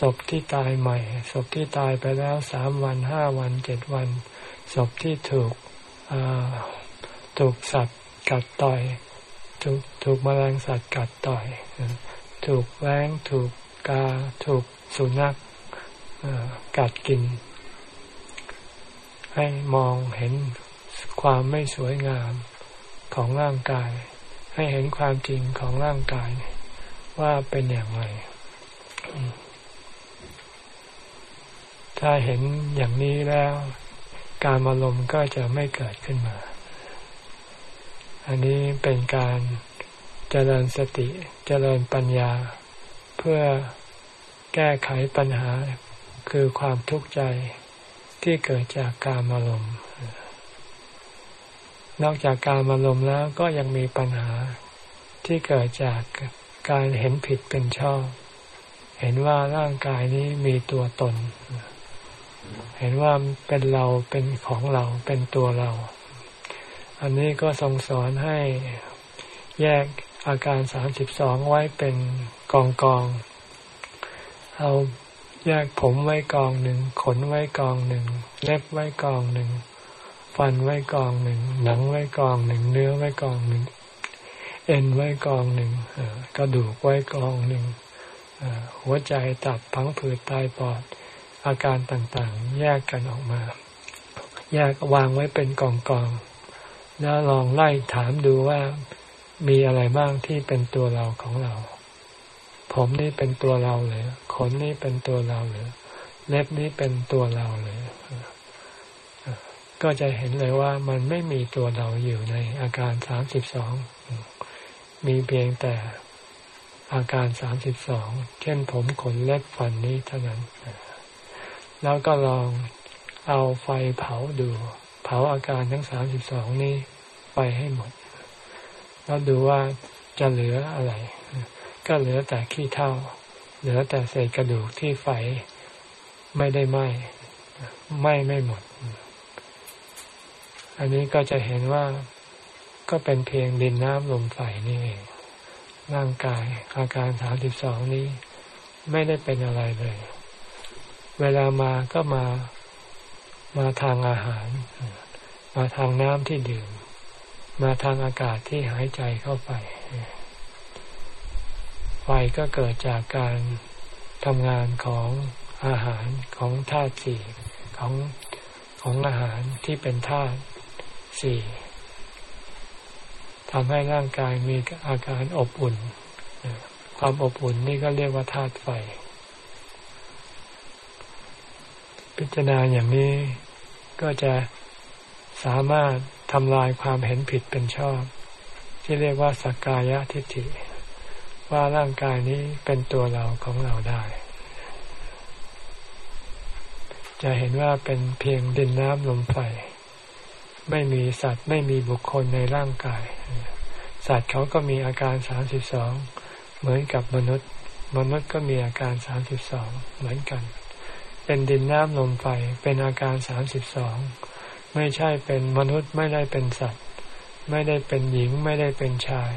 ศพที่ตายใหม่ ศพที่ตายไปแล้วสามวันห้าวันเจ็ดวัน ศพที่ถูกถูกสัตว์กัดต่อย ถูกถูกแมลงสัตว์กัดต่อย ถูกแร้งถูกกา ถูกสุนัขกัดกิน ให้มองเห็นความไม่สวยงามของร่างกาย ให้เห็นความจริงของร่างกายว่าเป็นอย่างไร ถ้าเห็นอย่างนี้แล้ว การอารมณ์ก็จะไม่เกิดขึ้นมา อันนี้เป็นการเจริญสติเจริญปัญญา เพื่อแก้ไขปัญหาคือความทุกข์ใจที่เกิดจากการอารมณ์นอกจากการอารมณ์แล้วก็ยังมีปัญหาที่เกิดจากการเห็นผิดเป็นชอบ เห็นว่าร่างกายนี้มีตัวตนเเห็นว่าเป็นเราเป็นของเราเป็นตัวเรา อันนี้ก็ทรงสอนให้แยกอาการสามสิบสองไว้เป็นกองกองเอาแยกผมไว้กองหนึ่ง ขนไว้กองหนึ่ง เล็บไว้กองหนึ่ง ฟันไว้กองหนึ่ง หนังไว้กองหนึ่ง เนื้อไว้กองหนึ่ง เอ็นไว้กองหนึ่งกระดูกไว้กองหนึ่งหัวใจตับพังผืดตายปอด อาการต่างๆ แยกกันออกมา แยกวางไว้เป็นกองกองแล้วลองไล่ถามดูว่ามีอะไรบ้างที่เป็นตัวเราของเรา ผมนี่เป็นตัวเราหรือขนนี่เป็นตัวเราหรือเล็บนี่เป็นตัวเราหรือก็จะเห็นเลยว่ามันไม่มีตัวเราอยู่ในอาการสามสิบสอง มีเพียงแต่อาการสามสิบสอง เช่นผมขนเล็บฟันนี้เท่านั้น แล้วก็ลองเอาไฟเผาดู เผาอาการทั้งสามสิบสองนี้ไปให้หมด แล้วดูว่าจะเหลืออะไร ก็เหลือแต่ขี้เท่า เหลือแต่เศษกระดูกที่ไฟไม่ได้ไหม้ไหม้ไม่หมด อันนี้ก็จะเห็นว่าก็เป็นเพียงดินน้ำลมไฟนี่เอง ร่างกายอาการสามสิบสองนี้ ไม่ได้เป็นอะไรเลย เวลามาก็มามาทางอาหาร มาทางน้ำที่ดื่ม มาทางอากาศที่หายใจเข้าไป ไฟก็เกิดจากการทำงานของอาหารของธาตุสี่ของของอาหารที่เป็นธาตุสี่ทำให้ร่างกายมีอาการอบอุ่น ความอบอุ่นนี่ก็เรียกว่าธาตุไฟ พิจารณาอย่างนี้ก็จะสามารถทำลายความเห็นผิดเป็นชอบ ที่เรียกว่าสักกายทิฏฐิ ว่าร่างกายนี้เป็นตัวเราของเราได้ จะเห็นว่าเป็นเพียงดินน้ำลมไฟไม่มีสัตว์ไม่มีบุคคลในร่างกาย สัตว์เขาก็มีอาการสามสิบสองเหมือนกับมนุษย์ มนุษย์ก็มีอาการสามสิบสองเหมือนกัน เป็นดินน้ำลมไฟเป็นอาการสามสิบสองไม่ใช่เป็นมนุษย์ไม่ได้เป็นสัตว์ ไม่ได้เป็นหญิงไม่ได้เป็นชาย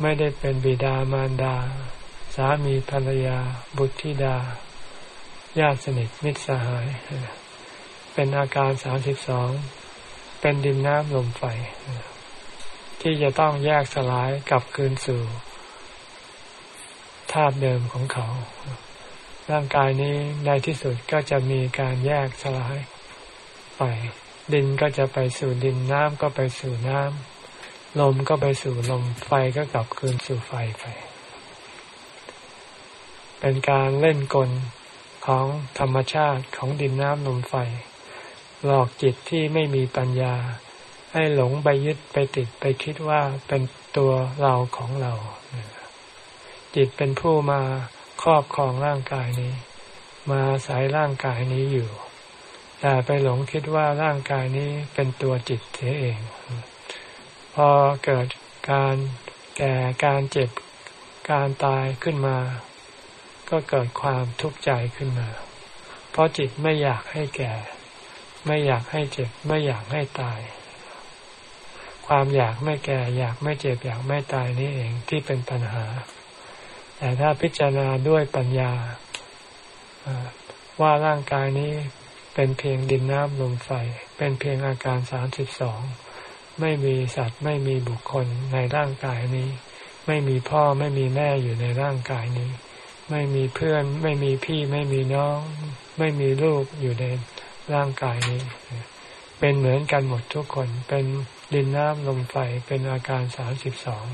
ไม่ได้เป็นบิดามารดา สามีภรรยา บุตรธิดา ญาติสนิทมิตรสหาย เป็นอาการสามสิบสองเป็นดินน้ำลมไฟ ที่จะต้องแยกสลายกลับคืนสู่ธาตุเดิมของเขา ร่างกายนี้ในที่สุดก็จะมีการแยกสลายไปดินก็จะไปสู่ดินน้ำก็ไปสู่น้ำลมก็ไปสู่ลมไฟก็กลับคืนสู่ไฟไป เป็นการเล่นกลของธรรมชาติของดินน้ำลมไฟ หลอกจิตที่ไม่มีปัญญา ให้หลงไปยึดไปติดไปคิดว่าเป็นตัวเราของเรา จิตเป็นผู้มา ครอบครองร่างกายนี้ มาสายร่างกายนี้อยู่ แต่ไปหลงคิดว่าร่างกายนี้เป็นตัวจิตเสียเอง พอเกิดการแก่การเจ็บการตายขึ้นมา ก็เกิดความทุกข์ใจขึ้นมา เพราะจิตไม่อยากให้แก่ ไม่อยากให้เจ็บ ไม่อยากให้ตาย ความอยากไม่แก่ อยากไม่เจ็บ อยากไม่ตายนี่เองที่เป็นปัญหา แต่ถ้าพิจารณาด้วยปัญญาว่าร่างกายนี้เป็นเพียงดินน้ำลมไฟ เป็นเพียงอาการสามสิบสองไม่มีสัตว์ไม่มีบุคคลในร่างกายนี้ ไม่มีพ่อไม่มีแม่อยู่ในร่างกายนี้ ไม่มีเพื่อน ไม่มีพี่ไม่มีน้อง ไม่มีลูกอยู่ในร่างกายนี้ เป็นเหมือนกันหมดทุกคน เป็นดินน้ำลมไฟเป็นอาการสามสิบสอง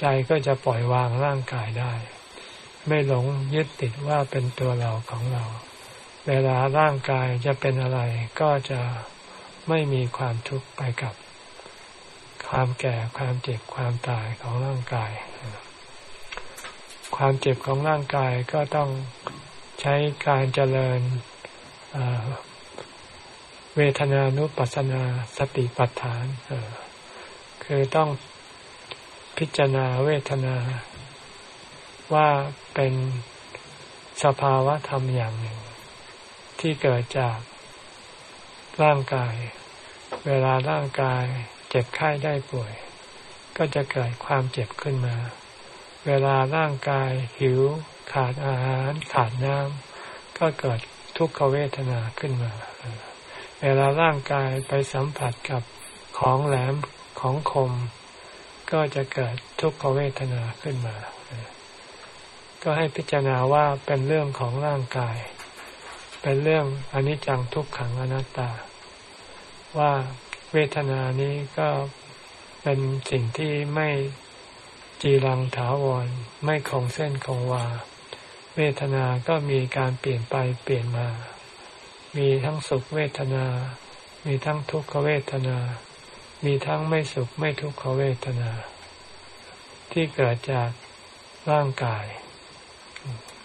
ใจก็จะปล่อยวางร่างกายได้ ไม่หลงยึดติดว่าเป็นตัวเราของเรา เวลาร่างกายจะเป็นอะไร ก็จะไม่มีความทุกข์ไปกับ ความแก่ความเจ็บความตายของร่างกาย ความเจ็บของร่างกายก็ต้องใช้การเจริญเวทนานุปัสสนาสติปัฏฐานคือต้อง พิจารณาเวทนา ว่าเป็นสภาวะธรรมอย่างหนึ่ง ที่เกิดจากร่างกาย เวลาร่างกายเจ็บไข้ได้ป่วย ก็จะเกิดความเจ็บขึ้นมา เวลาร่างกายหิว ขาดอาหาร ขาดน้ำก็เกิดทุกขเวทนาขึ้นมา เวลาร่างกายไปสัมผัสกับของแหลมของคม ก็จะเกิดทุกขเวทนาขึ้นมา ก็ให้พิจารณาว่าเป็นเรื่องของร่างกาย เป็นเรื่องอนิจจังทุกขังอนัตตา ว่าเวทนานี้ก็เป็นสิ่งที่ไม่จีรังถาวร ไม่คงเส้นคงวา เวทนาก็มีการเปลี่ยนไปเปลี่ยนมา มีทั้งสุขเวทนา มีทั้งทุกขเวทนา มีทั้งไม่สุขไม่ทุกขเวทนา ที่เกิดจากร่างกาย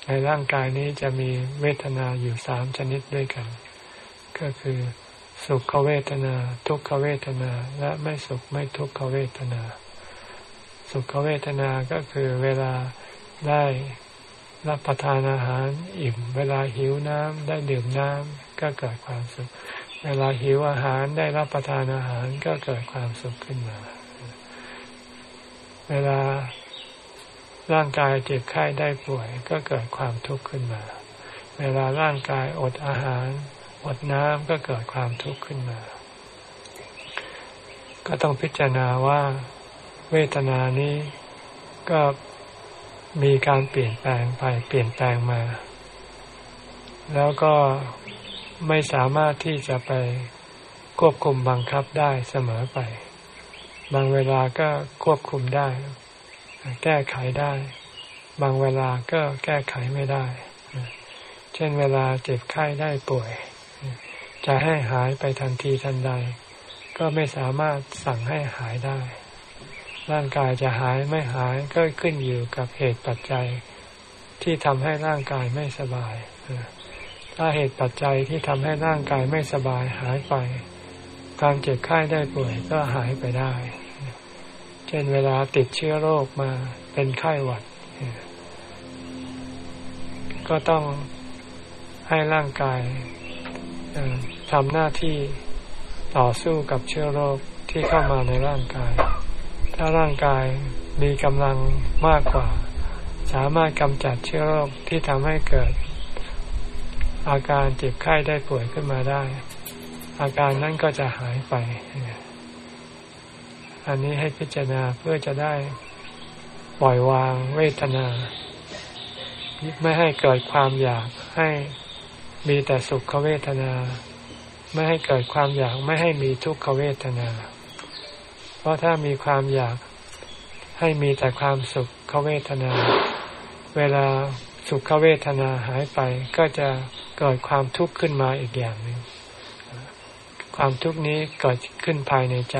ในร่างกายนี้จะมีเวทนาอยู่สามชนิดด้วยกัน ก็คือสุขเวทนา ทุกขเวทนาและไม่สุขไม่ทุกขเวทนา สุขเวทนาก็คือเวลาได้รับประทานอาหารอิ่ม เวลาหิวน้ำได้ดื่มน้ำก็เกิดความสุข เวลาหิวอาหารได้รับประทานอาหารก็เกิดความสุขขึ้นมา เวลาร่างกายเจ็บไข้ได้ป่วย ก็เกิดความทุกข์ขึ้นมา เวลาร่างกายอดอาหาร อดน้ำก็เกิดความทุกข์ขึ้นมา ก็ต้องพิจารณาว่าเวทนานี้ก็มีการเปลี่ยนแปลงไปเปลี่ยนแปลงมา แล้วก็ ไม่สามารถที่จะไปควบคุมบังคับได้เสมอไป บางเวลาก็ควบคุมได้ แก้ไขได้ บางเวลาก็แก้ไขไม่ได้ เช่นเวลาเจ็บไข้ได้ป่วย จะให้หายไปทันทีทันใด ก็ไม่สามารถสั่งให้หายได้ ร่างกายจะหายไม่หายก็ขึ้นอยู่กับเหตุปัจจัย ที่ทำให้ร่างกายไม่สบาย ถ้าเหตุปัจจัยที่ทำให้ร่างกายไม่สบายหายไป ความเจ็บไข้ได้ป่วยก็หายไปได้ เช่นเวลาติดเชื้อโรคมาเป็นไข้หวัด ก็ต้องให้ร่างกายทำหน้าที่ต่อสู้กับเชื้อโรคที่เข้ามาในร่างกาย ถ้าร่างกายมีกำลังมากกว่า สามารถกำจัดเชื้อโรคที่ทำให้เกิด อาการเจ็บไข้ได้ป่วยขึ้นมาได้ อาการนั้นก็จะหายไป อันนี้ให้พิจารณาเพื่อจะได้ปล่อยวางเวทนา ไม่ให้เกิดความอยากให้มีแต่สุขเวทนา ไม่ให้เกิดความอยากไม่ให้มีทุกขเวทนา เพราะถ้ามีความอยากให้มีแต่ความสุขเวทนา เวลาสุขเวทนาหายไปก็จะ เกิดความทุกข์ขึ้นมาอีกอย่างหนึ่ง ความทุกข์นี้เกิดขึ้นภายในใจ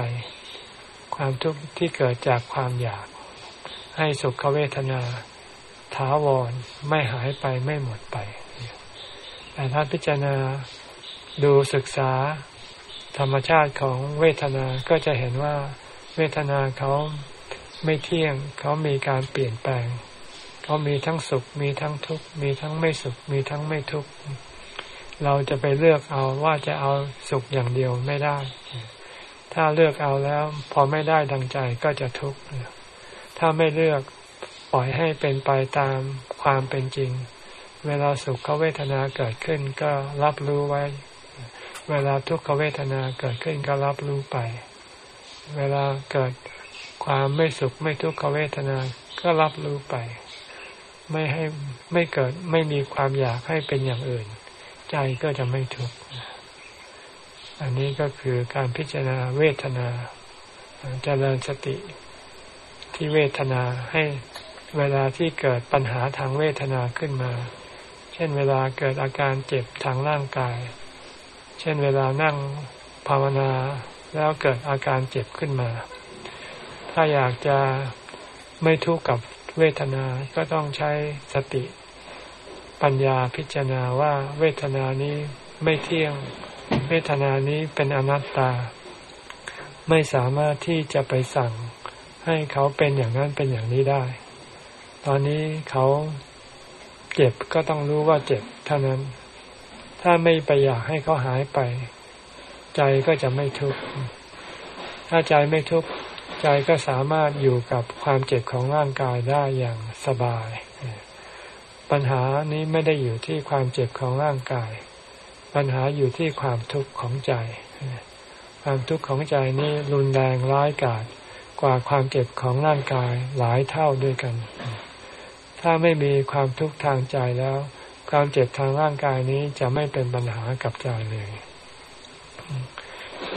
ความทุกข์ที่เกิดจากความอยาก ให้สุขเวทนาถาวรไม่หายไปไม่หมดไป แต่ถ้าพิจารณาดูศึกษาธรรมชาติของเวทนา ก็จะเห็นว่าเวทนาเขาไม่เที่ยง เขามีการเปลี่ยนแปลง เขามีทั้งสุขมีทั้งทุกข์มีทั้งไม่สุขมีทั้งไม่ทุกข์เราจะไปเลือกเอาว่าจะเอาสุขอย่างเดียวไม่ได้ ถ้าเลือกเอาแล้ว พอไม่ได้ดังใจก็จะทุกข์ถ้าไม่เลือกปล่อยให้เป็นไปตามความเป็นจริง เวลาสุขเวทนาเกิดขึ้นก็รับรู้ไว้ เวลาทุกขเวทนาเกิดขึ้นก็รับรู้ไป เวลาเกิดความไม่สุขไม่ทุกขเวทนาก็รับรู้ไป ไม่ให้ไม่เกิดไม่มีความอยากให้เป็นอย่างอื่น ใจก็จะไม่ทุกข์อันนี้ก็คือการพิจารณาเวทนาจเจริญสติที่เวทนาให้เวลาที่เกิดปัญหาทางเวทนาขึ้นมา เช่นเวลาเกิดอาการเจ็บทางร่างกาย เช่นเวลานั่งภาวนาแล้วเกิดอาการเจ็บขึ้นมา ถ้าอยากจะไม่ทุกข์กับ เวทนาก็ต้องใช้สติปัญญาพิจารณาว่าเวทนานี้ไม่เที่ยง เวทนานี้เป็นอนัตตา ไม่สามารถที่จะไปสั่งให้เขาเป็นอย่างนั้นเป็นอย่างนี้ได้ ตอนนี้เขาเจ็บก็ต้องรู้ว่าเจ็บเท่านั้น ถ้าไม่ไปอยากให้เขาหายไป ใจก็จะไม่ทุกข์ ถ้าใจไม่ทุกข์ ใจก็สามารถอยู่กับความเจ็บของร่างกายได้อย่างสบาย ปัญหานี้ไม่ได้อยู่ที่ความเจ็บของร่างกาย ปัญหาอยู่ที่ความทุกข์ของใจ ความทุกข์ของใจนี้รุนแรงร้ายกาจกว่าความเจ็บของร่างกายหลายเท่าด้วยกัน ถ้าไม่มีความทุกข์ทางใจแล้ว ความเจ็บทางร่างกายนี้จะไม่เป็นปัญหากับใจเลย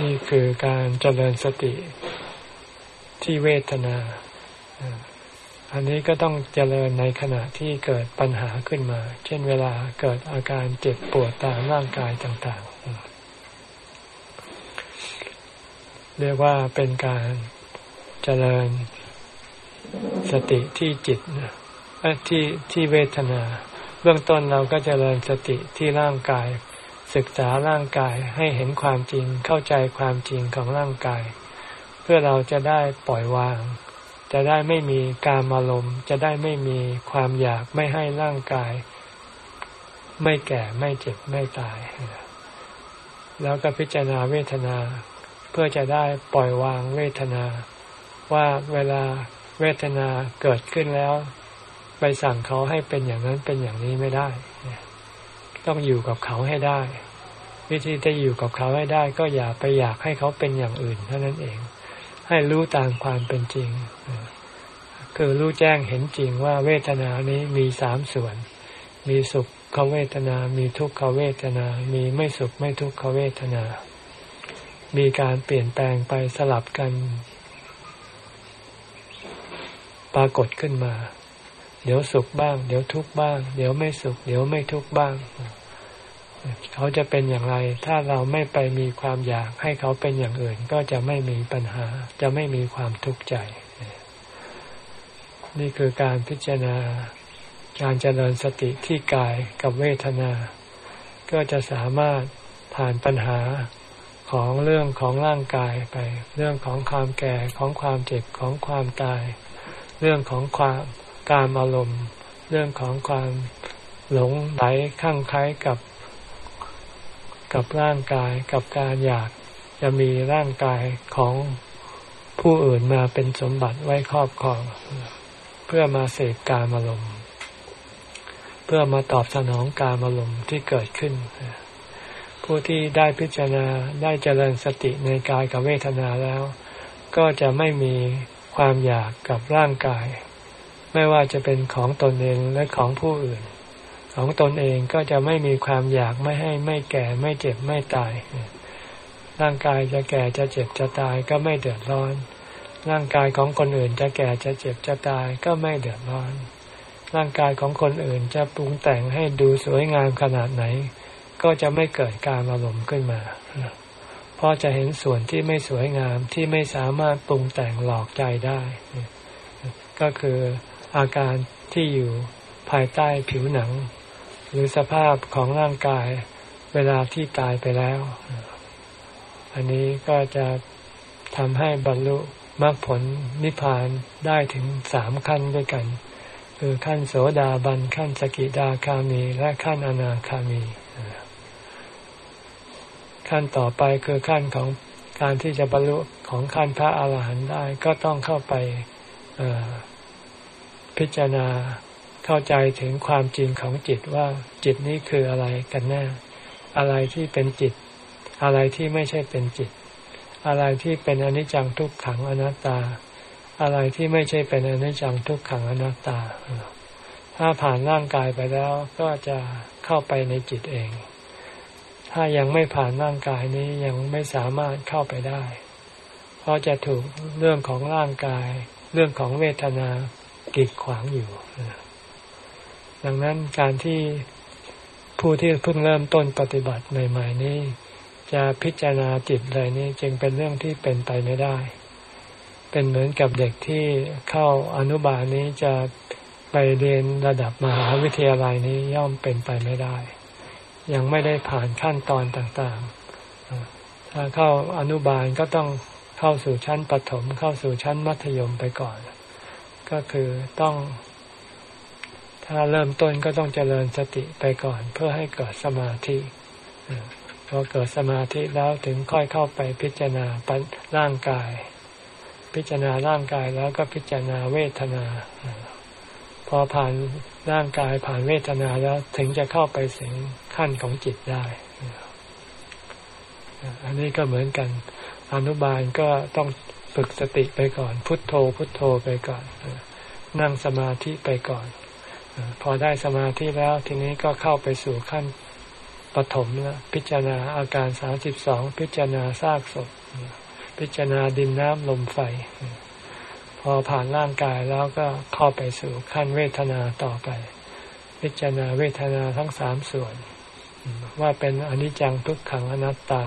นี่คือการเจริญสติ ที่เวทนา อันนี้ก็ต้องเจริญในขณะที่เกิดปัญหาขึ้นมา เช่นเวลาเกิดอาการเจ็บปวดตามร่างกายต่างๆ เรียกว่าเป็นการเจริญสติที่จิตที่ที่เวทนา เบื้องต้นเราก็เจริญสติที่ร่างกาย ศึกษาร่างกายให้เห็นความจริงเข้าใจความจริงของร่างกาย เพื่อเราจะได้ปล่อยวาง จะได้ไม่มีการอารมณ์ จะได้ไม่มีความอยากไม่ให้ร่างกาย ไม่แก่ไม่เจ็บไม่ตาย แล้วก็พิจารณาเวทนา เพื่อจะได้ปล่อยวางเวทนา ว่าเวลาเวทนาเกิดขึ้นแล้ว ไปสั่งเขาให้เป็นอย่างนั้นเป็นอย่างนี้ไม่ได้ ต้องอยู่กับเขาให้ได้ วิธีจะอยู่กับเขาให้ได้ ก็อย่าไปอยากให้เขาเป็นอย่างอื่นเท่านั้นเอง ให้รู้ตามความเป็นจริง คือรู้แจ้งเห็นจริงว่าเวทนานี้มีสามส่วน มีสุขเขาเวทนา มีทุกขเวทนา มีไม่สุขไม่ทุกขเวทนา มีการเปลี่ยนแปลงไปสลับกัน ปรากฏขึ้นมา เดี๋ยวสุขบ้าง เดี๋ยวทุกข์บ้าง เดี๋ยวไม่สุข เดี๋ยวไม่ทุกข์บ้าง เขาจะเป็นอย่างไร ถ้าเราไม่ไปมีความอยากให้เขาเป็นอย่างอื่น ก็จะไม่มีปัญหา จะไม่มีความทุกข์ใจ นี่คือการพิจารณา การเจริญสติที่กายกับเวทนา ก็จะสามารถผ่านปัญหาของเรื่องของร่างกายไป เรื่องของความแก่ของความเจ็บของความตาย เรื่องของความการอารมณ์ เรื่องของความหลงไหลข้างคล้ายกับ กับร่างกายกับการอยากจะมีร่างกายของผู้อื่นมาเป็นสมบัติไว้ครอบครอง เพื่อมาเสพการอารมณ์เพื่อมาตอบสนองการอารมณ์ที่เกิดขึ้น ผู้ที่ได้พิจารณาได้เจริญสติในกายกับเวทนาแล้ว ก็จะไม่มีความอยากกับร่างกาย ไม่ว่าจะเป็นของตนเองและของผู้อื่น ของตนเองก็จะไม่มีความอยากไม่ให้ไม่แก่ไม่เจ็บไม่ตาย ร่างกายจะแก่จะเจ็บจะตายก็ไม่เดือดร้อน ร่างกายของคนอื่นจะแก่จะเจ็บจะตายก็ไม่เดือดร้อน ร่างกายของคนอื่นจะปรุงแต่งให้ดูสวยงามขนาดไหน ก็จะไม่เกิดการอารมณ์ขึ้นมาเพราะจะเห็นส่วนที่ไม่สวยงามที่ไม่สามารถปรุงแต่งหลอกใจได้ ก็คืออาการที่อยู่ภายใต้ผิวหนัง หรือสภาพของร่างกายเวลาที่ตายไปแล้ว อันนี้ก็จะทำให้บรรลุมรรคผลนิพพานได้ถึงสามขั้นด้วยกัน คือขั้นโสดาบันขั้นสกิดาคามีและขั้นอนาคามี ขั้นต่อไปคือขั้นของการที่จะบรรลุของขั้นพระอาหารหันต์ได้ก็ต้องเข้าไปพิจารณา เข้าใจถึงความจริงของจิตว่าจิตนี้คืออะไรกันแน่ อะไรที่เป็นจิต อะไรที่ไม่ใช่เป็นจิต อะไรที่เป็นอนิจจังทุกขังอนัตตา อะไรที่ไม่ใช่เป็นอนิจจังทุกขังอนัตตา ถ้าผ่านร่างกายไปแล้วก็จะเข้าไปในจิตเอง ถ้ายังไม่ผ่านร่างกายนี้ยังไม่สามารถเข้าไปได้ เพราะจะถูกเรื่องของร่างกาย เรื่องของเวทนากีดขวางอยู่ ดังนั้นการที่ผู้ที่เพิ่งเริ่มต้นปฏิบัติใหม่ ๆ นี้ จะพิจารณาจิตเลยนี้จึงเป็นเรื่องที่เป็นไปไม่ได้ เป็นเหมือนกับเด็กที่เข้าอนุบาลนี้จะไปเรียนระดับมหาวิทยาลัยนี้ย่อมเป็นไปไม่ได้ ยังไม่ได้ผ่านขั้นตอนต่างๆ ถ้าเข้าอนุบาลก็ต้องเข้าสู่ชั้นปฐมเข้าสู่ชั้นมัธยมไปก่อน ก็คือต้อง ถ้าเริ่มต้นก็ต้องเจริญสติไปก่อน เพื่อให้เกิดสมาธิพอเกิดสมาธิแล้วถึงค่อยเข้าไปพิจารณาร่างกาย พิจารณาร่างกายแล้วก็พิจารณาเวทนา พอผ่านร่างกายผ่านเวทนาแล้วถึงจะเข้าไปถึงขั้นของจิตได้ อันนี้ก็เหมือนกัน อนุบาลก็ต้องฝึกสติไปก่อน พุทโธพุทโธไปก่อน นั่งสมาธิไปก่อน พอได้สมาธิแล้วทีนี้ก็เข้าไปสู่ขั้นปฐมแล้วพิจารณาอาการสามสิบสองพิจารณาซากศพพิจารณาดินน้ำลมไฟ พอผ่านร่างกายแล้วก็เข้าไปสู่ขั้นเวทนาต่อไป พิจารณาเวทนาทั้งสามส่วน ว่าเป็นอนิจจังทุกขังอนัตตา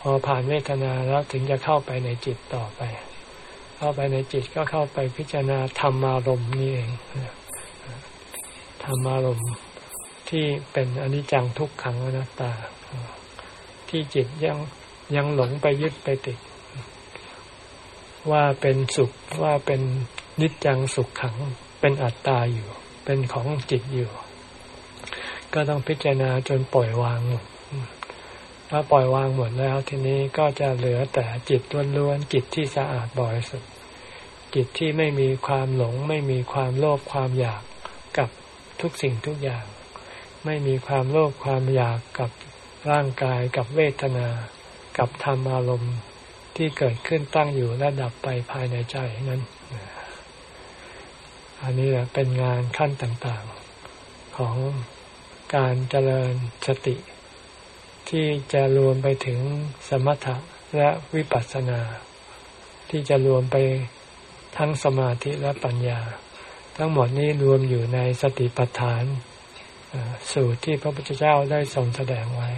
พอผ่านเวทนาแล้วถึงจะเข้าไปในจิตต่อไป เข้าไปในจิตก็เข้าไปพิจารณาธรรมารมณ์นี่เอง ธรรมารมณ์ที่เป็นอนิจจังทุกขังอนัตตา ที่จิตยังยังหลงไปยึดไปติด ว่าเป็นสุขว่าเป็นนิจจังสุขขังเป็นอัตตาอยู่ เป็นของจิตอยู่ ก็ต้องพิจารณาจนปล่อยวางหมดถ้าปล่อยวางหมดแล้วทีนี้ก็จะเหลือแต่จิตล้วนๆจิตที่สะอาดบริสุทธิ์จิตที่ไม่มีความหลงไม่มีความโลภความอยาก ทุกสิ่งทุกอย่าง ไม่มีความโลภความอยากกับร่างกายกับเวทนา กับธรรมอารมณ์ที่เกิดขึ้นตั้งอยู่และดับไปภายในใจนั้น อันนี้เป็นงานขั้นต่างๆ ของการเจริญสติ ที่จะรวมไปถึงสมถะและวิปัสสนา ที่จะรวมไปทั้งสมาธิและปัญญา ทั้งหมดนี้รวมอยู่ในสติปัฏฐานสูตรที่พระพุทธเจ้าได้ทรงแสดงไว้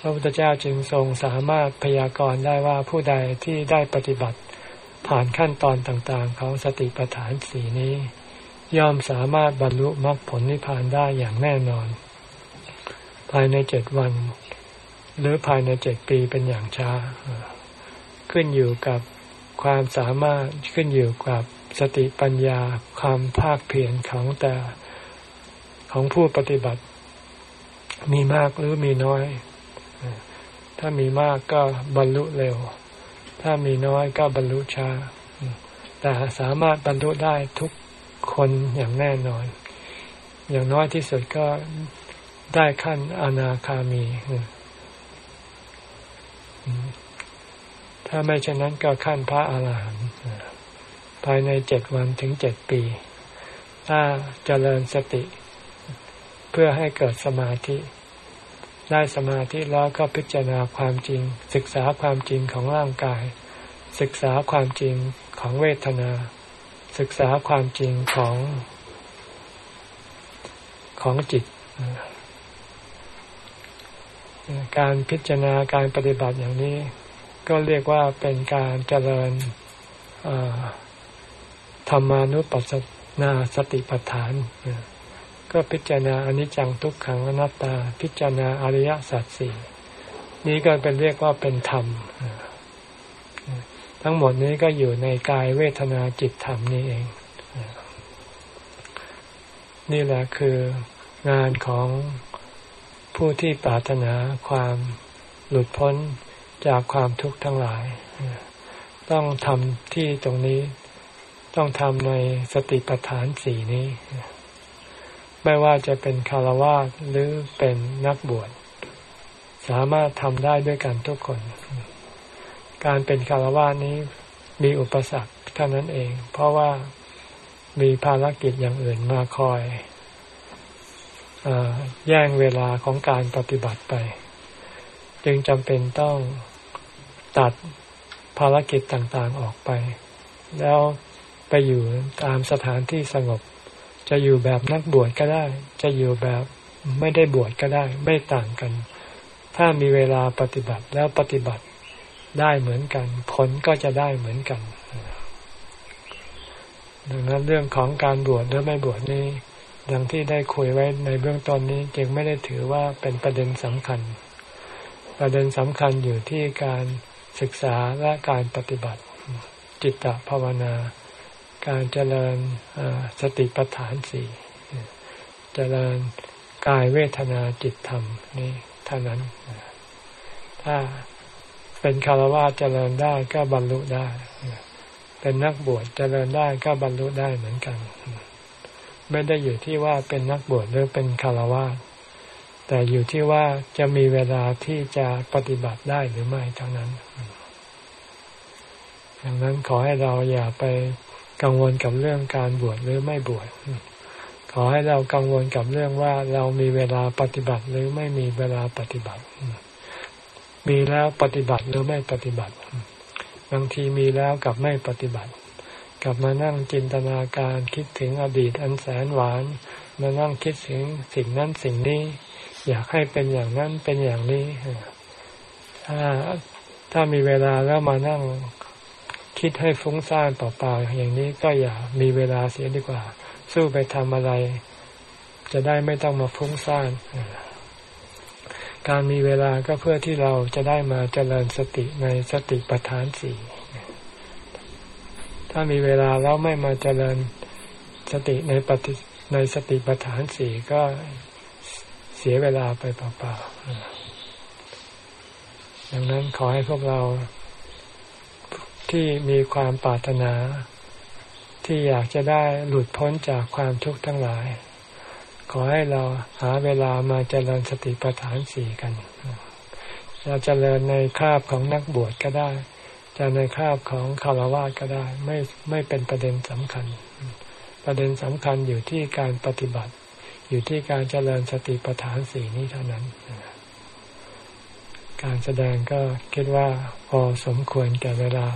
พระพุทธเจ้าจึงทรงสามารถพยากรณ์ได้ว่าผู้ใดที่ได้ปฏิบัติผ่านขั้นตอนต่างๆ ของสติปัฏฐานสีนี้ ย่อมสามารถบรรลุมรรคผลนิพพานได้อย่างแน่นอน ภายในเจ็ดวัน หรือภายในเจ็ดปีเป็นอย่างช้า ขึ้นอยู่กับความสามารถขึ้นอยู่กับ สติปัญญาความภาคเพียรของแต่ของผู้ปฏิบัติ มีมากหรือมีน้อย ถ้ามีมากก็บรรลุเร็ว ถ้ามีน้อยก็บรรลุช้า แต่สามารถบรรลุได้ทุกคนอย่างแน่นอน อย่างน้อยที่สุดก็ได้ขั้นอนาคามี ถ้าไม่เช่นนั้นก็ขั้นพระอาหารหันต์ ภายในเจ็ดวันถึงเจ็ดปี ถ้าเจริญสติ เพื่อให้เกิดสมาธิ ได้สมาธิแล้วก็พิจารณาความจริง ศึกษาความจริงของร่างกาย ศึกษาความจริงของเวทนา ศึกษาความจริงของของจิต การพิจารณาการปฏิบัติอย่างนี้ ก็เรียกว่าเป็นการเจริญ ธรรมานุปัสสนาสติปัฏฐาน ก็พิจารณาอนิจจังทุกขังอนัตตา พิจารณาอริยสัจสี่นี้ก็เป็นเรียกว่าเป็นธรรม ทั้งหมดนี้ก็อยู่ในกายเวทนาจิตธรรมนี่เอง นี่แหละคืองานของผู้ที่ปรารถนาความหลุดพ้นจากความทุกข์ทั้งหลาย ต้องทำที่ตรงนี้ ต้องทำในสติปัฏฐานสี่นี้ ไม่ว่าจะเป็นคารวะหรือเป็นนักบวชสามารถทำได้ด้วยกันทุกคน การเป็นคารวะนี้มีอุปสรรคเท่านั้นเอง เพราะว่ามีภารกิจอย่างอื่นมาคอยอแย่งเวลาของการปฏิบัติไป จึงจำเป็นต้องตัดภารกิจต่างๆออกไป แล้ว ไปอยู่ตามสถานที่สงบ จะอยู่แบบนักบวชก็ได้ จะอยู่แบบไม่ได้บวชก็ได้ ไม่ต่างกัน ถ้ามีเวลาปฏิบัติแล้วปฏิบัติได้เหมือนกัน ผลก็จะได้เหมือนกัน ดังนั้นเรื่องของการบวชหรือไม่บวชนี้ดังที่ได้คุยไว้ในเบื้องต้นนี้จึงไม่ได้ถือว่าเป็นประเด็นสำคัญ ประเด็นสำคัญอยู่ที่การศึกษาและการปฏิบัติ จิตตภาวนา การเจริญสติปัฏฐานสี่เจริญกายเวทนาจิตธรรมนี่ทท่านั้น ถ้าเป็นคารวะเจริญได้ก็บรรลุได้ เป็นนักบวชเจริญได้ก็บรรลุได้เหมือนกัน ไม่ได้อยู่ที่ว่าเป็นนักบวชหรือเป็นคารวะแต่อยู่ที่ว่าจะมีเวลาที่จะปฏิบัติได้หรือไม่เท่านั้นดังนั้นขอให้เราอย่าไป กังวลกับเรื่องการบวชหรือไม่บวชขอให้เรากังวลกับเรื่องว่าเรามีเวลาปฏิบัติหรือไม่มีเวลาปฏิบัติ มีแล้วปฏิบัติหรือไม่ปฏิบัติ บางทีมีแล้วกับไม่ปฏิบัติ กลับมานั่งจินตนาการคิดถึงอดีตอันแสนหวาน มานั่งคิดถึงสิ่งนั้นสิ่งนี้ อยากให้เป็นอย่างนั้นเป็นอย่างนี้ถ้าถ้ามีเวลาแล้วมานั่ง คิดให้ฟุ้งซ่านเปล่าๆอย่างนี้ก็อย่ามีเวลาเสียดีกว่า สู้ไปทำอะไร จะได้ไม่ต้องมาฟุ้งซ่านการมีเวลาก็เพื่อที่เราจะได้มาเจริญสติในสติปัฏฐานสี่ถ้ามีเวลาแล้วไม่มาเจริญสติในปฏิในสติปัฏฐานสี่ก็เสียเวลาไปเปล่าๆดังนั้นขอให้พวกเรา ที่มีความปรารถนา ที่อยากจะได้หลุดพ้นจากความทุกข์ทั้งหลาย ขอให้เราหาเวลามาเจริญสติปัฏฐานสี่กันเราจเจริญในคาบของนักบวชก็ได้จะในคาบของคารวะก็ได้ ไม่ไม่เป็นประเด็นสำคัญ ประเด็นสำคัญอยู่ที่การปฏิบัติ อยู่ที่การเจริญสติปัฏฐานสี่นี้เท่านั้น การแสดงก็คิดว่าพอสมควรแก่เวลา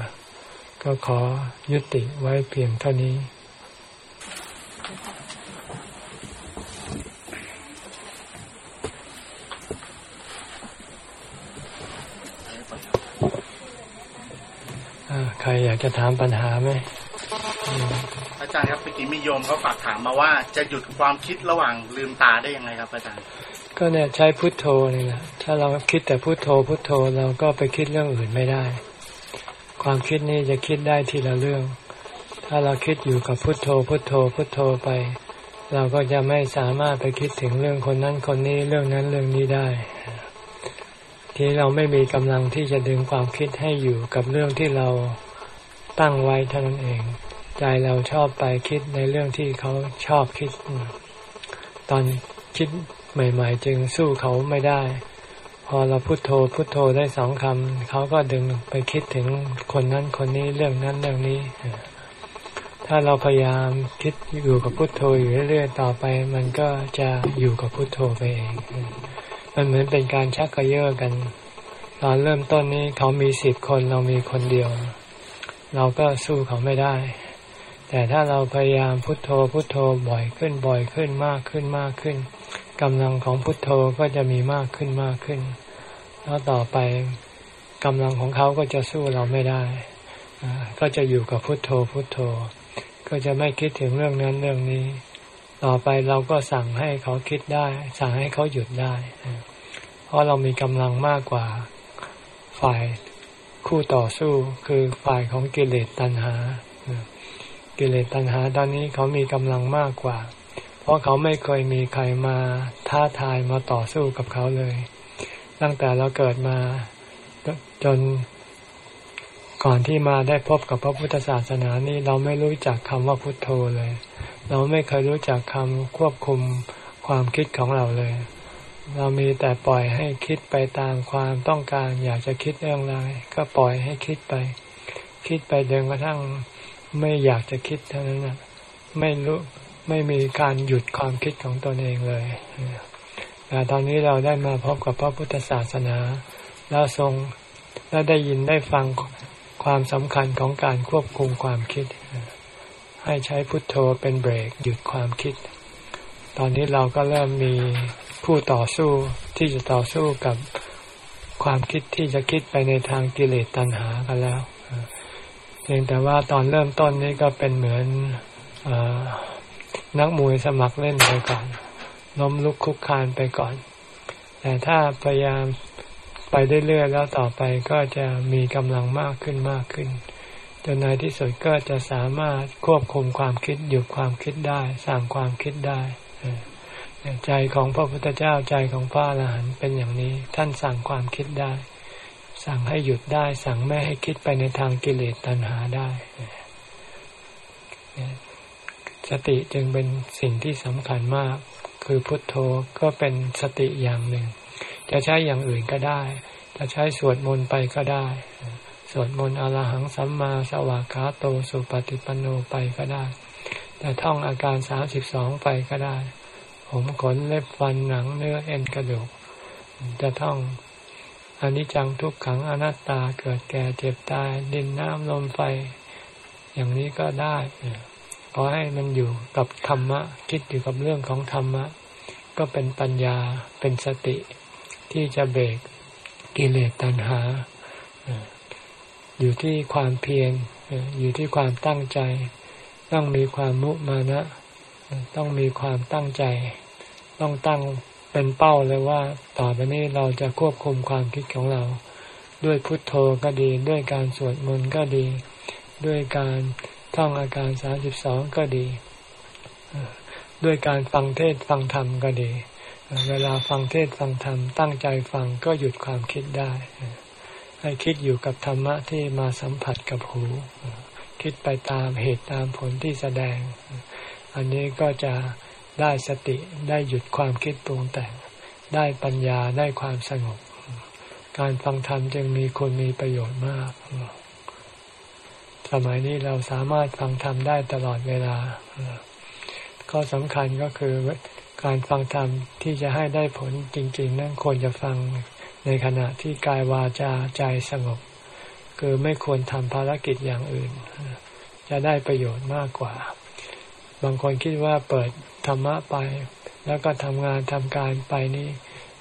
ก็ขอยุติไว้เพียงเท่านี้ ใครอยากจะถามปัญหาไหมอาจารย์ครับเมื่อกี้มีโยมเขาฝากถามมาว่าจะหยุดความคิดระหว่างลืมตาได้ยังไงครับอาจารย์ ก็เนี่ยใช้พุทโธนี่แหละถ้าเราคิดแต่พุทโธพุทโธเราก็ไปคิดเรื่องอื่นไม่ได้ ความคิดนี้จะคิดได้ทีละเรื่อง ถ้าเราคิดอยู่กับพุทโธ พุทโธ พุทโธไป เราก็จะไม่สามารถไปคิดถึงเรื่องคนนั้นคนนี้เรื่องนั้นเรื่องนี้ได้ ที่เราไม่มีกำลังที่จะดึงความคิดให้อยู่กับเรื่องที่เราตั้งไว้เท่านั้นเอง ใจเราชอบไปคิดในเรื่องที่เขาชอบคิด ตอนคิดใหม่ ๆ จึงสู้เขาไม่ได้ พอเราพุโทโธพุโทโธได้สองคำเขาก็ดึงไปคิดถึงคนนั้นคนนี้เรื่องนั้นเรื่องนี้ ถ้าเราพยายามคิดอยู่กับพุโทโธอยู่เรื่อยๆต่อไป มันก็จะอยู่กับพุโทโธไปเอง มันเหมือนเป็นการชักกระเยาะกัน ตอนเริ่มต้นนี้เขามีสิบคนเรามีคนเดียว เราก็สู้เขาไม่ได้ แต่ถ้าเราพยายามพุโทโธพุโทโธบ่อยขึ้นบ่อยขึ้นมากขึ้นมากขึ้น กำลังของพุทโธก็จะมีมากขึ้นมากขึ้น แล้วต่อไปกำลังของเขาก็จะสู้เราไม่ได้ ก็จะอยู่กับพุทโธพุทโธ ก็จะไม่คิดถึงเรื่องนั้นเรื่องนี้ ต่อไปเราก็สั่งให้เขาคิดได้ สั่งให้เขาหยุดได้ เพราะเรามีกำลังมากกว่าฝ่ายคู่ต่อสู้คือฝ่ายของกิเลสตัณหา กิเลสตัณหาตอนนี้เขามีกำลังมากกว่า เพราะเขาไม่เคยมีใครมาท้าทายมาต่อสู้กับเขาเลย ตั้งแต่เราเกิดมาจนก่อนที่มาได้พบกับพระพุทธศาสนานี้เราไม่รู้จักคำว่าพุทโธเลย เราไม่เคยรู้จักคำควบคุมความคิดของเราเลย เรามีแต่ปล่อยให้คิดไปตามความต้องการอยากจะคิดเรื่องอะไรก็ปล่อยให้คิดไป คิดไปจนกระทั่งไม่อยากจะคิดเท่านั้นนะไม่รู้ ไม่มีการหยุดความคิดของตนเองเลยแต่ตอนนี้เราได้มาพบกับพระพุทธศาสนา แล้วทรงแล้วได้ยินได้ฟังความสำคัญของการควบคุมความคิด ให้ใช้พุทโธเป็นเบรกหยุดความคิด ตอนนี้เราก็เริ่มมีผู้ต่อสู้ที่จะต่อสู้กับความคิดที่จะคิดไปในทางกิเลสตัณหากันแล้วเพียงแต่ว่าตอนเริ่มต้นนี้ก็เป็นเหมือนอ นักมวยสมัครเล่นไปก่อนล้มลุกคุกคานไปก่อน แต่ถ้าพยายามไปเรื่อยๆแล้วต่อไปก็จะมีกำลังมากขึ้นมากขึ้นจนในที่สุดก็จะสามารถควบคุมความคิดหยุดความคิดได้สั่งความคิดได้ในใจของพระพุทธเจ้าใจของพระอรหันต์เป็นอย่างนี้ ท่านสั่งความคิดได้ สั่งให้หยุดได้ สั่งไม่ให้คิดไปในทางกิเลสตัณหาได้ สติจึงเป็นสิ่งที่สำคัญมาก คือพุทโธก็เป็นสติอย่างหนึ่ง จะใช้อย่างอื่นก็ได้ จะใช้สวดมนต์ไปก็ได้ สวดมนต์อรหังสัมมาสวากขาโตสุปฏิปันโนไปก็ได้จะท่องอาการสามสิบสองไปก็ได้ ผมขนเล็บฟันหนังเนื้อเอ็นกระดูก จะท่องอนิจจังทุกขังอนัตตาเกิดแก่เจ็บตายดินน้ำลมไฟ อย่างนี้ก็ได้ อให้มันอยู่กับธรรมะ คิดอยู่กับเรื่องของธรรมะ ก็เป็นปัญญาเป็นสติ ที่จะเบรกกิเลสตัณหา อยู่ที่ความเพียรอยู่ที่ความตั้งใจ ต้องมีความมุมานะ ต้องมีความตั้งใจ ต้องตั้งเป็นเป้าเลยว่า ต่อไปนี้เราจะควบคุมความคิดของเรา ด้วยพุทโธก็ดี ด้วยการสวดมนต์ก็ดี ด้วยการ ท่องอาการสามสิบสองก็ดี ด้วยการฟังเทศฟังธรรมก็ดี เวลาฟังเทศฟังธรรมตั้งใจฟังก็หยุดความคิดได้ ให้คิดอยู่กับธรรมะที่มาสัมผัสกับหู คิดไปตามเหตุตามผลที่แสดง อันนี้ก็จะได้สติได้หยุดความคิดปรุงแต่ง ได้ปัญญาได้ความสงบ การฟังธรรมจึงมีคนมีประโยชน์มาก สมัยนี้เราสามารถฟังธรรมได้ตลอดเวลาข้อสำคัญก็คือการฟังธรรมที่จะให้ได้ผลจริง ๆ นั่นควรจะฟังในขณะที่กายวาจาใจสงบ คือไม่ควรทำภารกิจอย่างอื่น จะได้ประโยชน์มากกว่า บางคนคิดว่าเปิดธรรมะไป แล้วก็ทำงานทำการไปนี่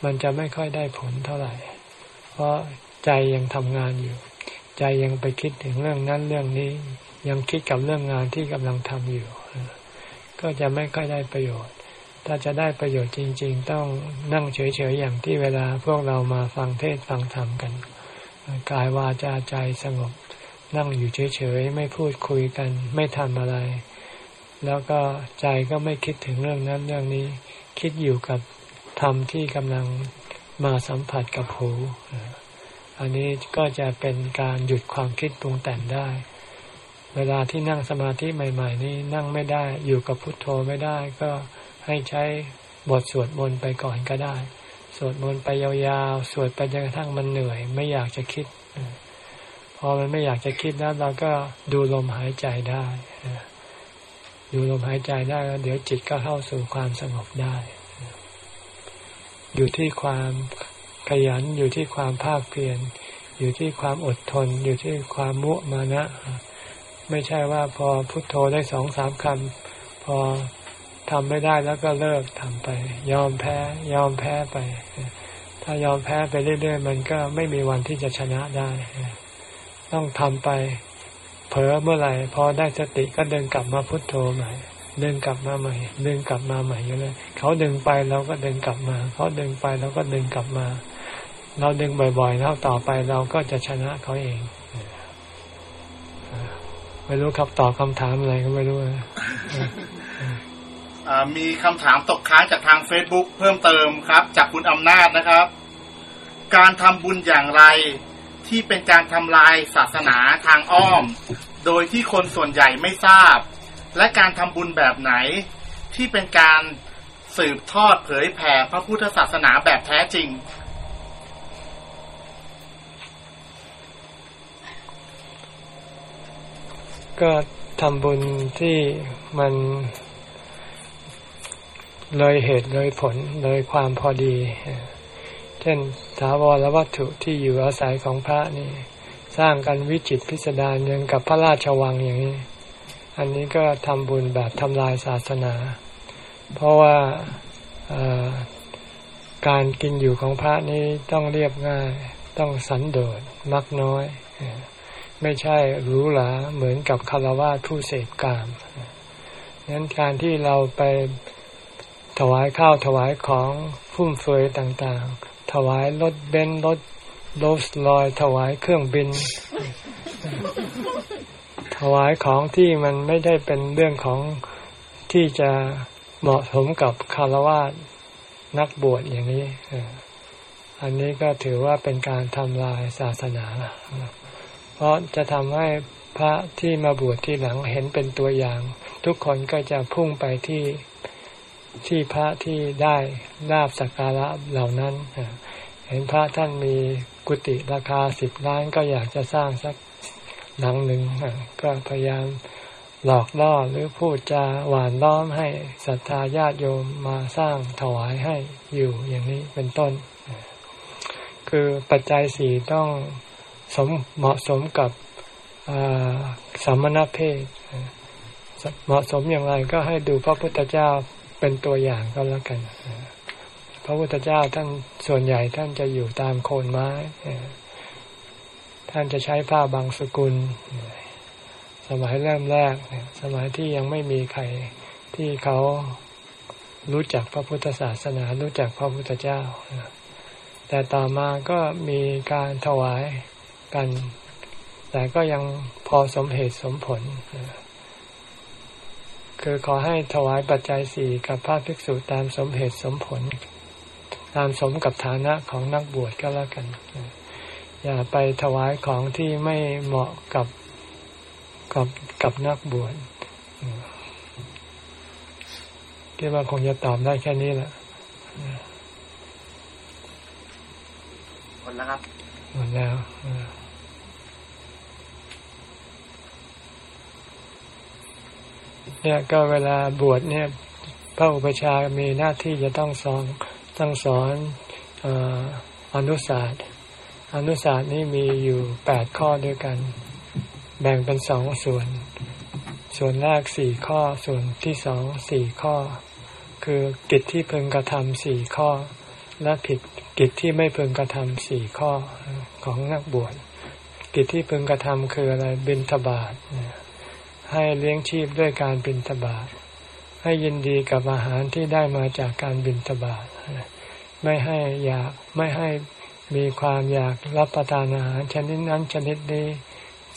มันจะไม่ค่อยได้ผลเท่าไหร่ เพราะใจยังทำงานอยู่ ใจยังไปคิดถึงเรื่องนั้นเรื่องนี้ ยังคิดกับเรื่องงานที่กำลังทำอยู่ ก็จะไม่ค่อยได้ประโยชน์ ถ้าจะได้ประโยชน์จริง ๆ ต้องนั่งเฉยๆอย่างที่เวลาพวกเรามาฟังเทศฟังธรรมกัน กายวาจาใจสงบ นั่งอยู่เฉยๆไม่พูดคุยกัน ไม่ทำอะไร แล้วก็ใจก็ไม่คิดถึงเรื่องนั้นเรื่องนี้ คิดอยู่กับธรรมที่กำลังมาสัมผัสกับหู อันนี้ก็จะเป็นการหยุดความคิดปรุงแต่งได้ เวลาที่นั่งสมาธิใหม่ ๆ นี้นั่งไม่ได้อยู่กับพุทโธไม่ได้ก็ให้ใช้บทสวดมนต์ไปก่อนก็ได้ สวดมนต์ไปยาวๆ สวดไปจนกระทั่งมันเหนื่อย ไม่อยากจะคิด พอมันไม่อยากจะคิดแล้วเราก็ดูลมหายใจได้ ดูลมหายใจได้แล้วเดี๋ยวจิตก็เข้าสู่ความสงบได้ อยู่ที่ความ ขยันอยู่ที่ความภาคเพียรอยู่ที่ความอดทน อยู่ที่ความมุมานะ ไม่ใช่ว่าพอพุโทโธได้สองสามคำพอทำไม่ได้แล้วก็เลิกทำไป ยอมแพ้ ยอมแพ้ไป ถ้ายอมแพ้ไปเรื่อยๆ มันก็ไม่มีวันที่จะชนะได้ ต้องทำไป เผลอเมื่อไหร่ พอได้สติก็เดินกลับมาพุโทโธใหม่ดึงกลับมาใหม่ดึงกลับมาใหม่อยู่เลยเขาดึงไปเราก็ดึงกลับมา เขาดึงไปเราก็ดึงกลับมา เราดึงบ่อยๆ แล้วต่อไปเราก็จะชนะเขาเอง ไม่รู้ครับตอบคำถามอะไรก็ไม่รู้มีคำถามตกค้างจากทางเฟซบุ๊กเพิ่มเติมครับ จากคุณอำนาจนะครับ การทำบุญอย่างไรที่เป็นการทำลายศาสนาทางอ้อม โดยที่คนส่วนใหญ่ไม่ทราบ และการทำบุญแบบไหน ที่เป็นการสืบทอดเผยแผ่พระพุทธศาสนาแบบแท้จริง ก็ทำบุญที่มันเลยเหตุเลยผลเลยความพอดี เช่นถาวรวัตถุที่อยู่อาศัยของพระนี่ สร้างกันวิจิตพิสดารยังกับพระราชวังอย่างนี้ อันนี้ก็ทำบุญแบบทำลายศาสนา เพราะว่าการกินอยู่ของพระนี้ต้องเรียบง่าย ต้องสันโดษมักน้อย ไม่ใช่หรูหราเหมือนกับคารวะผู้เสพกามนั้นการที่เราไปถวายข้าวถวายของฟุ่มเฟือยต่างๆ ถวายรถเบนซ์รถโรสลอยถวายเครื่องบิน ถวายของที่มันไม่ได้เป็นเรื่องของที่จะเหมาะสมกับคารวะนักบวชอย่างนี้ อันนี้ก็ถือว่าเป็นการทำลายศาสนา เพราะจะทำให้พระที่มาบวชที่หลังเห็นเป็นตัวอย่าง ทุกคนก็จะพุ่งไปที่ที่พระที่ได้ลาบสักการะเหล่านั้น เห็นพระท่านมีกุฏิราคาสิบล้านก็อยากจะสร้างสักหลังหนึ่งก็พยายามหลอกล่อหรือพูดจาหวานล้อมให้ศรัทธาญาติโยมมาสร้างถวายให้อยู่อย่างนี้เป็นต้น คือปัจจัยสี่ต้อง สมเหมาะสมกับสามณเพศเหมาะสมอย่างไรก็ให้ดูพระพุทธเจ้าเป็นตัวอย่างก็แล้วกัน พระพุทธเจ้าท่านส่วนใหญ่ท่านจะอยู่ตามโคนไม้ ท่านจะใช้ผ้าบางสกุล สมัยเริ่มแรก สมัยที่ยังไม่มีใครที่เขารู้จักพระพุทธศาสนา รู้จักพระพุทธเจ้า แต่ต่อมาก็มีการถวาย กัน แต่ก็ยังพอสมเหตุสมผล คือขอให้ถวายปัจจัยสี่กับพระภิกษุตามสมเหตุสมผล ตามสมกับฐานะของนักบวชก็แล้วกัน อย่าไปถวายของที่ไม่เหมาะกับกับกับนักบวชคิดว่าคงจะตอบได้แค่นี้แหละหมดแล้วครับหมดแล้ว เนี่ยก็เวลาบวชเนี่ยพระอุปชามีหน้าที่จะต้องสอนต้องสอนอนุศาสตร์อนุศาสตร์นี้มีอยู่แปดข้อด้วยกัน แบ่งเป็นสองส่วน ส่วนแรกสี่ข้อส่วนที่สองสี่ข้อ คือกิจที่พึงกระทำสี่ข้อ และผิดกิจที่ไม่พึงกระทำสี่ข้อของนักบวชกิจที่พึงกระทำคืออะไรบินทบาท ให้เลี้ยงชีพด้วยการบินทบาทให้ยินดีกับอาหารที่ได้มาจากการบินทบาทไม่ให้อยากไม่ให้มีความอยากรับประทานอาหารชนิดนั้นชนิดนี้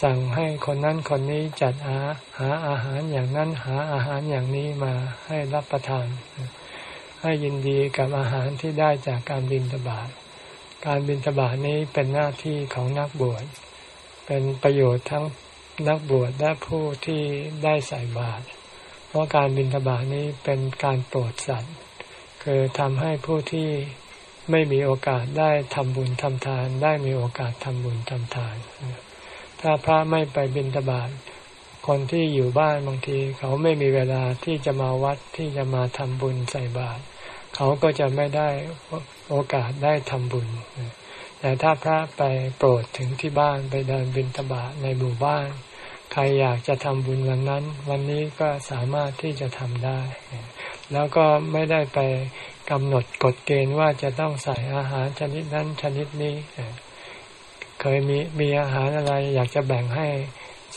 สั่งให้คนนั้นคนนี้จัดหาหาอาหารอย่างนั้นหาอาหารอย่างนี้มาให้รับประทาน ให้ยินดีกับอาหารที่ได้จากการบินทบาทการบินทบาทนี้เป็นหน้าที่ของนักบวชเป็นประโยชน์ทั้ง นักบวชและผู้ที่ได้ใส่บาตรเพราะการบินทบาทนี้เป็นการโปรดสัตว์ คือทำให้ผู้ที่ไม่มีโอกาสได้ทำบุญทำทาน ได้มีโอกาสทำบุญทำทาน ถ้าพระไม่ไปบิณฑบาตคนที่อยู่บ้านบางที เขาไม่มีเวลาที่จะมาวัดที่จะมาทำบุญใส่บาตรเขาก็จะไม่ได้โอกาสได้ทำบุญ แต่ถ้าพระไปโปรดถึงที่บ้านไปเดินบิณฑบาตในหมู่บ้าน รอยากจะทำบุญวันนั้น วันนี้ก็สามารถที่จะทำได้ แล้วก็ไม่ได้ไปกำหนดกฎเกณฑ์ว่าจะต้องใส่อาหารชนิดนั้นชนิดนี้ เคยมีมีอาหารอะไร อยากจะแบ่งให้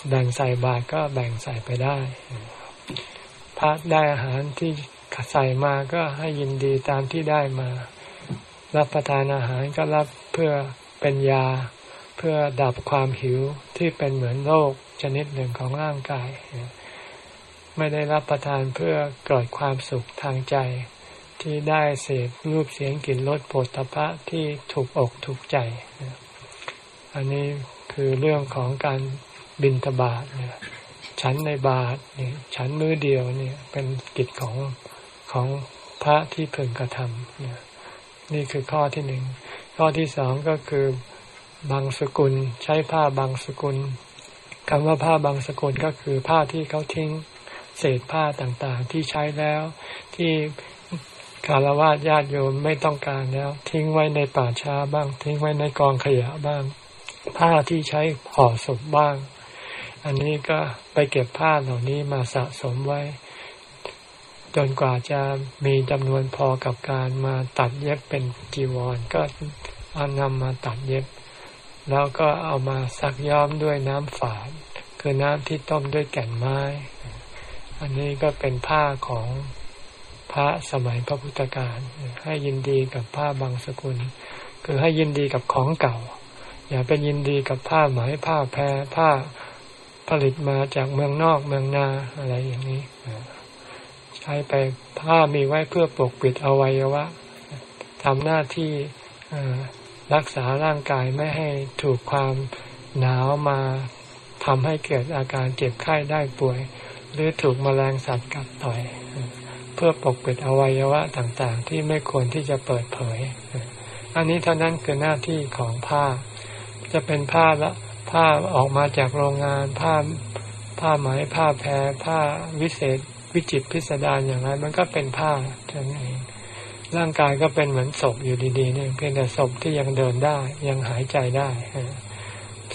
แบ่งใส่บาตรก็แบ่งใส่ไปได้พระได้อาหารที่ใส่มาก็ให้ยินดีตามที่ได้มา รับประทานอาหารก็รับเพื่อเป็นยา เพื่อดับความหิวที่เป็นเหมือนโรค ชนิดหนึ่งของร่างกาย ไม่ได้รับประทานเพื่อเกิดความสุขทางใจ ที่ได้เสพรูปเสียงกลิ่นรสโผฏฐะที่ถูกอกถูกใจ อันนี้คือเรื่องของการบินทบาทเนี่ยฉันในบาทเนี่ยฉันมือเดียวเนี่ยเป็นกิจของของพระที่พึงกระทำเนี่ยนี่คือข้อที่หนึ่ง ข้อที่สองก็คือบางสกุลใช้ผ้าบางสกุล คำว่าผ้าบางสกุลก็คือผ้าที่เขาทิ้งเศษผ้าต่างๆ ที่ใช้แล้วที่คารวะญาติโยมไม่ต้องการแล้ว ทิ้งไว้ในป่าช้าบ้าง ทิ้งไว้ในกองขยะบ้าง ผ้าที่ใช้ห่อศพบ้าง อันนี้ก็ไปเก็บผ้าเหล่านี้มาสะสมไว้ จนกว่าจะมีจำนวนพอกับการมาตัดเย็บเป็นจีวร ก็เอานำมาตัดเย็บ แล้วก็เอามาซักย้อมด้วยน้ำฝาด คือน้ำที่ต้มด้วยแก่นไม้ อันนี้ก็เป็นผ้าของพระสมัยพระพุทธการ ให้ยินดีกับผ้าบางสกุล คือให้ยินดีกับของเก่า อย่าเป็นยินดีกับผ้าไหมผ้าแพรผ้าผลิตมาจากเมืองนอกเมืองนาอะไรอย่างนี้ใช้ไปผ้ามีไว้เพื่อปกปิดอวัยวะทำหน้าที่รักษาร่างกายไม่ให้ถูกความหนาวมา ทำให้เกิดอาการเจ็บไข้ได้ป่วย หรือถูกมแมลงสัตว์กัดต่อย เพื่อปกปิดอวัยวะต่างๆ ที่ไม่ควรที่จะเปิดเผย อันนี้เท่านั้นคือหน้าที่ของผ้า จะเป็นผ้าละผ้าออกมาจากโรงงานผ้าผ้าไหมผ้าแพรผ้าวิเศษวิจิตพิสดารอย่างไรมันก็เป็นผ้าเท่านั้นเองร่างกายก็เป็นเหมือนศพอยู่ดีๆเนี่เพียงแต่ศพที่ยังเดินได้ยังหายใจได้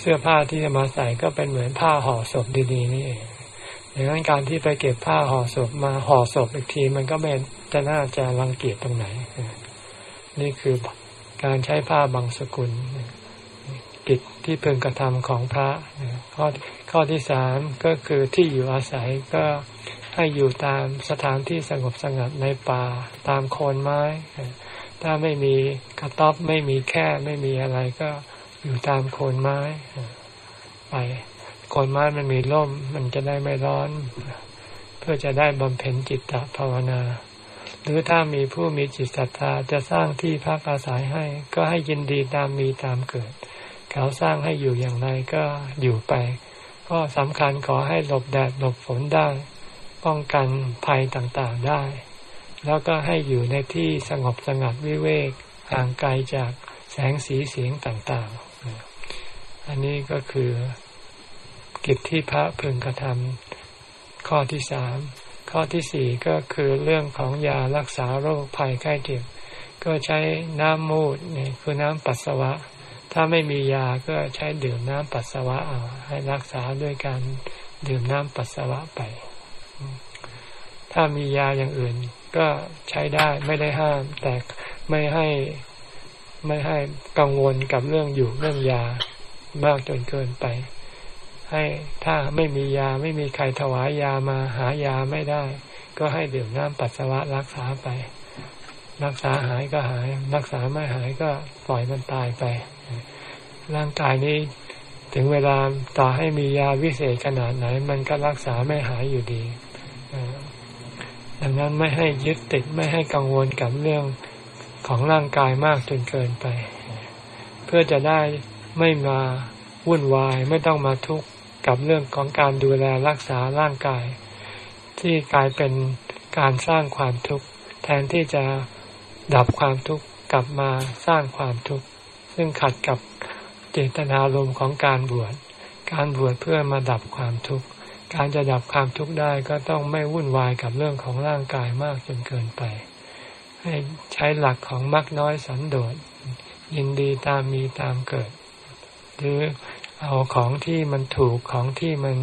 สื้อผ้าที่จะมาใส่ก็เป็นเหมือนผ้าห่อศพดีๆนี่เองดังนั้นการที่ไปเก็บผ้าห่อศพมาห่อศพอีกทีมันก็ไม่จะน่าจะรังเกียจตรงไหน นี่คือการใช้ผ้าบางสกุลกิจที่พึงกระทำของพระข้อข้อที่สามก็คือที่อยู่อาศัยก็ให้อยู่ตามสถานที่สงบสงัดในป่าตามโคนไม้ ถ้าไม่มีกระต๊อบไม่มีแค่ไม่มีอะไรก็ อยู่ตามโคนไม้ไปโคนไม้มันมีร่ม มันจะได้ไม่ร้อน เพื่อจะได้บำเพ็ญจิตตภาวนา หรือถ้ามีผู้มีจิตศรัทธาจะสร้างที่พักอาศัยให้ ก็ให้ยินดีตามมีตามเกิด เขาสร้างให้อยู่อย่างไรก็อยู่ไป ก็สำคัญขอให้หลบแดดหลบฝนได้ ป้องกันภัยต่างๆได้ แล้วก็ให้อยู่ในที่สงบสงัดวิเวกห่างไกลจากแสงสีเสียงต่างๆ อันนี้ก็คือกิจที่พระพึงกระทำข้อที่สามข้อที่สี่ก็คือเรื่องของยารักษาโรคภัยไข้เจ็บก็ใช้น้ำมูดนี่คือน้ำปัสสาวะ ถ้าไม่มียาก็ใช้ดื่มน้ำปัสสาวะเอาให้รักษาด้วยการดื่มน้ำปัสสาวะไป ถ้ามียาอย่างอื่นก็ใช้ได้ไม่ได้ห้าม แต่ไม่ให้ไม่ให้กังวลกับเรื่องอยู่เรื่องยา มากจนเกินไป ให้ถ้าไม่มียาไม่มีใครถวายยามาหายาไม่ได้ ก็ให้ดื่มน้ำปัสสาวะรักษาไป รักษาหายก็หาย รักษาไม่หายก็ปล่อยมันตายไป ร่างกายนี้ถึงเวลาต่อให้มียาวิเศษขนาดไหน มันก็รักษาไม่หายอยู่ดีดังนั้นไม่ให้ยึดติดไม่ให้กังวลกับเรื่องของร่างกายมากจนเกินไป เพื่อจะได้ ไม่มาวุ่นวายไม่ต้องมาทุกข์กับเรื่องของการดูแลรักษาร่างกาย ที่กลายเป็นการสร้างความทุกข์แทนที่จะดับความทุกข์กลับมาสร้างความทุกข์ซึ่งขัดกับเจตนารมณ์ของการบวชการบวชเพื่อมาดับความทุกข์การจะดับความทุกข์ได้ก็ต้องไม่วุ่นวายกับเรื่องของร่างกายมากจนเกินไป ให้ใช้หลักของมักน้อยสันโดษยินดีตามมีตามเกิด หรือเอาของที่มันถูกของที่มัน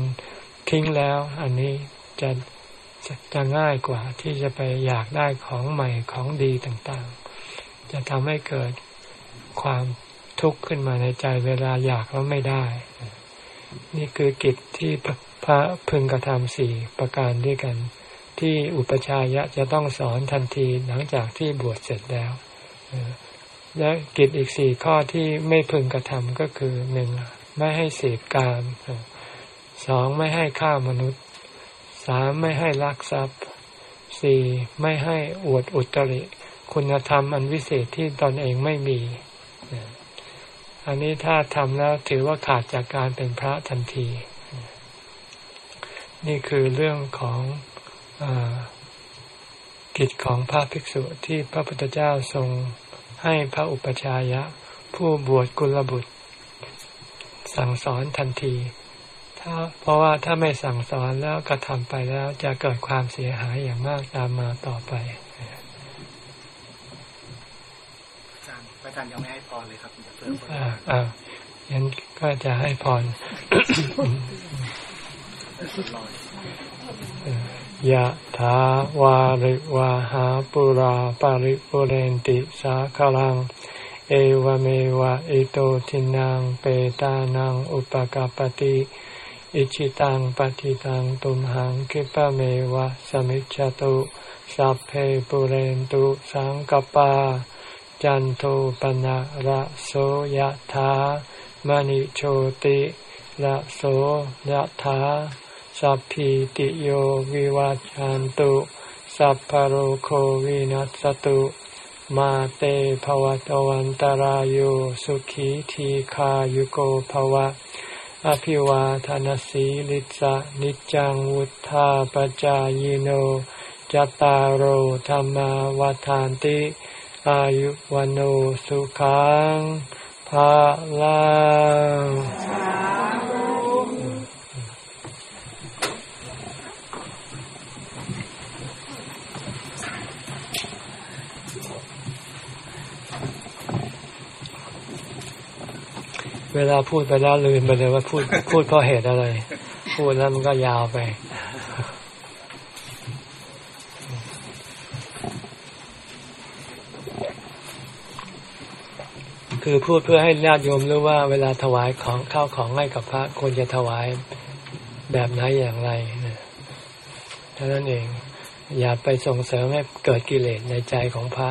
ทิ้งแล้ว อันนี้จะจะง่ายกว่าที่จะไปอยากได้ของใหม่ของดีต่างๆ จะทำให้เกิดความทุกข์ขึ้นมาในใจเวลาอยากแล้วไม่ได้ นี่คือกิจที่พระพึงกระทำสี่ประการด้วยกัน ที่อุปชายะจะต้องสอนทันทีหลังจากที่บวชเสร็จแล้ว และกิจอีกสี่ข้อที่ไม่พึงกระทำก็คือหนึ่งไม่ให้เสพกามสองไม่ให้ฆ่ามนุษย์สามไม่ให้ลักทรัพย์สี่ไม่ให้อวดอุตริ คุณธรรมอันวิเศษที่ตนเองไม่มี อันนี้ถ้าทำแล้วถือว่าขาดจากการเป็นพระทันที นี่คือเรื่องของกิจของพระภิกษุที่พระพุทธเจ้าทรง ให้พระอุปชายะ ผู้บวชกุลบุตร สั่งสอนทันที ถ้าเพราะว่าถ้าไม่สั่งสอนแล้วกระทำไปแล้วจะเกิดความเสียหายอย่างมากตามมาต่อไปอาจารย์อาจารย์ยังไม่ให้พรเลยครับเดี๋ยวเพิ่มอ่าอ่างั้นก็จะให้พร ยะถาวาริวาหาปุราปาริปุเรนติสาคลัง เอวเมวะอิโตทินังเปตานังอุปกาปติอิชิตังปฏิตังตุมหังคิปะเมวะสมิจจตุสัพเพปุเรนตุสังกปา จันโทปนะระโสยะถามณิโชติระโสยะถา สัพพิติโยวิวัจจันตุสัพพโรโควินัสตุ มาเตภวตวันตารโยสุขีทีขายุโกภวะ อภิวาทานสีลิสะนิจังวุธาปจายโนจตารโหธรรมวาทานติ อายุวันโอสุขังภาลัง เวลาพูดไปแล้วลืมไปเลยว่าพูดพูดเพราะเหตุอะไร พูดแล้วมันก็ยาวไป คือพูดเพื่อให้ญาติโยมรู้ว่าเวลาถวายของข้าวของให้กับพระควรจะถวายแบบไหนอย่างไรนะเท่านั้นเอง อย่าไปส่งเสริมให้เกิดกิเลสในใจของพระ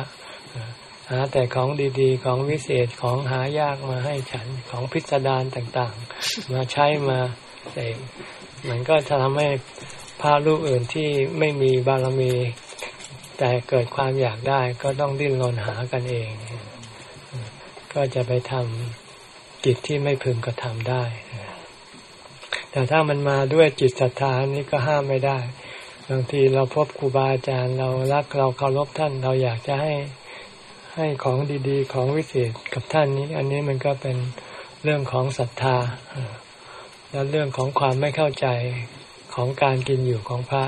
หาแต่ของดีๆ ของวิเศษของหายากมาให้ฉันของพิสดารต่างๆ มาใช้มาเสกมันก็จะทำให้พระรูปอื่นที่ไม่มีบารมี แต่เกิดความอยากได้ก็ต้องดิ้นรนหากันเอง ก็จะไปทำกิจที่ไม่พึงกระทำได้ แต่ถ้ามันมาด้วยจิตศรัทธานี้ก็ห้ามไม่ได้ บางทีเราพบครูบาอาจารย์เรารักเราเคารพท่านเราอยากจะให้ ให้ของดีๆ ของวิเศษกับท่านนี้ อันนี้มันก็เป็นเรื่องของศรัทธา และเรื่องของความไม่เข้าใจของการกินอยู่ของพระ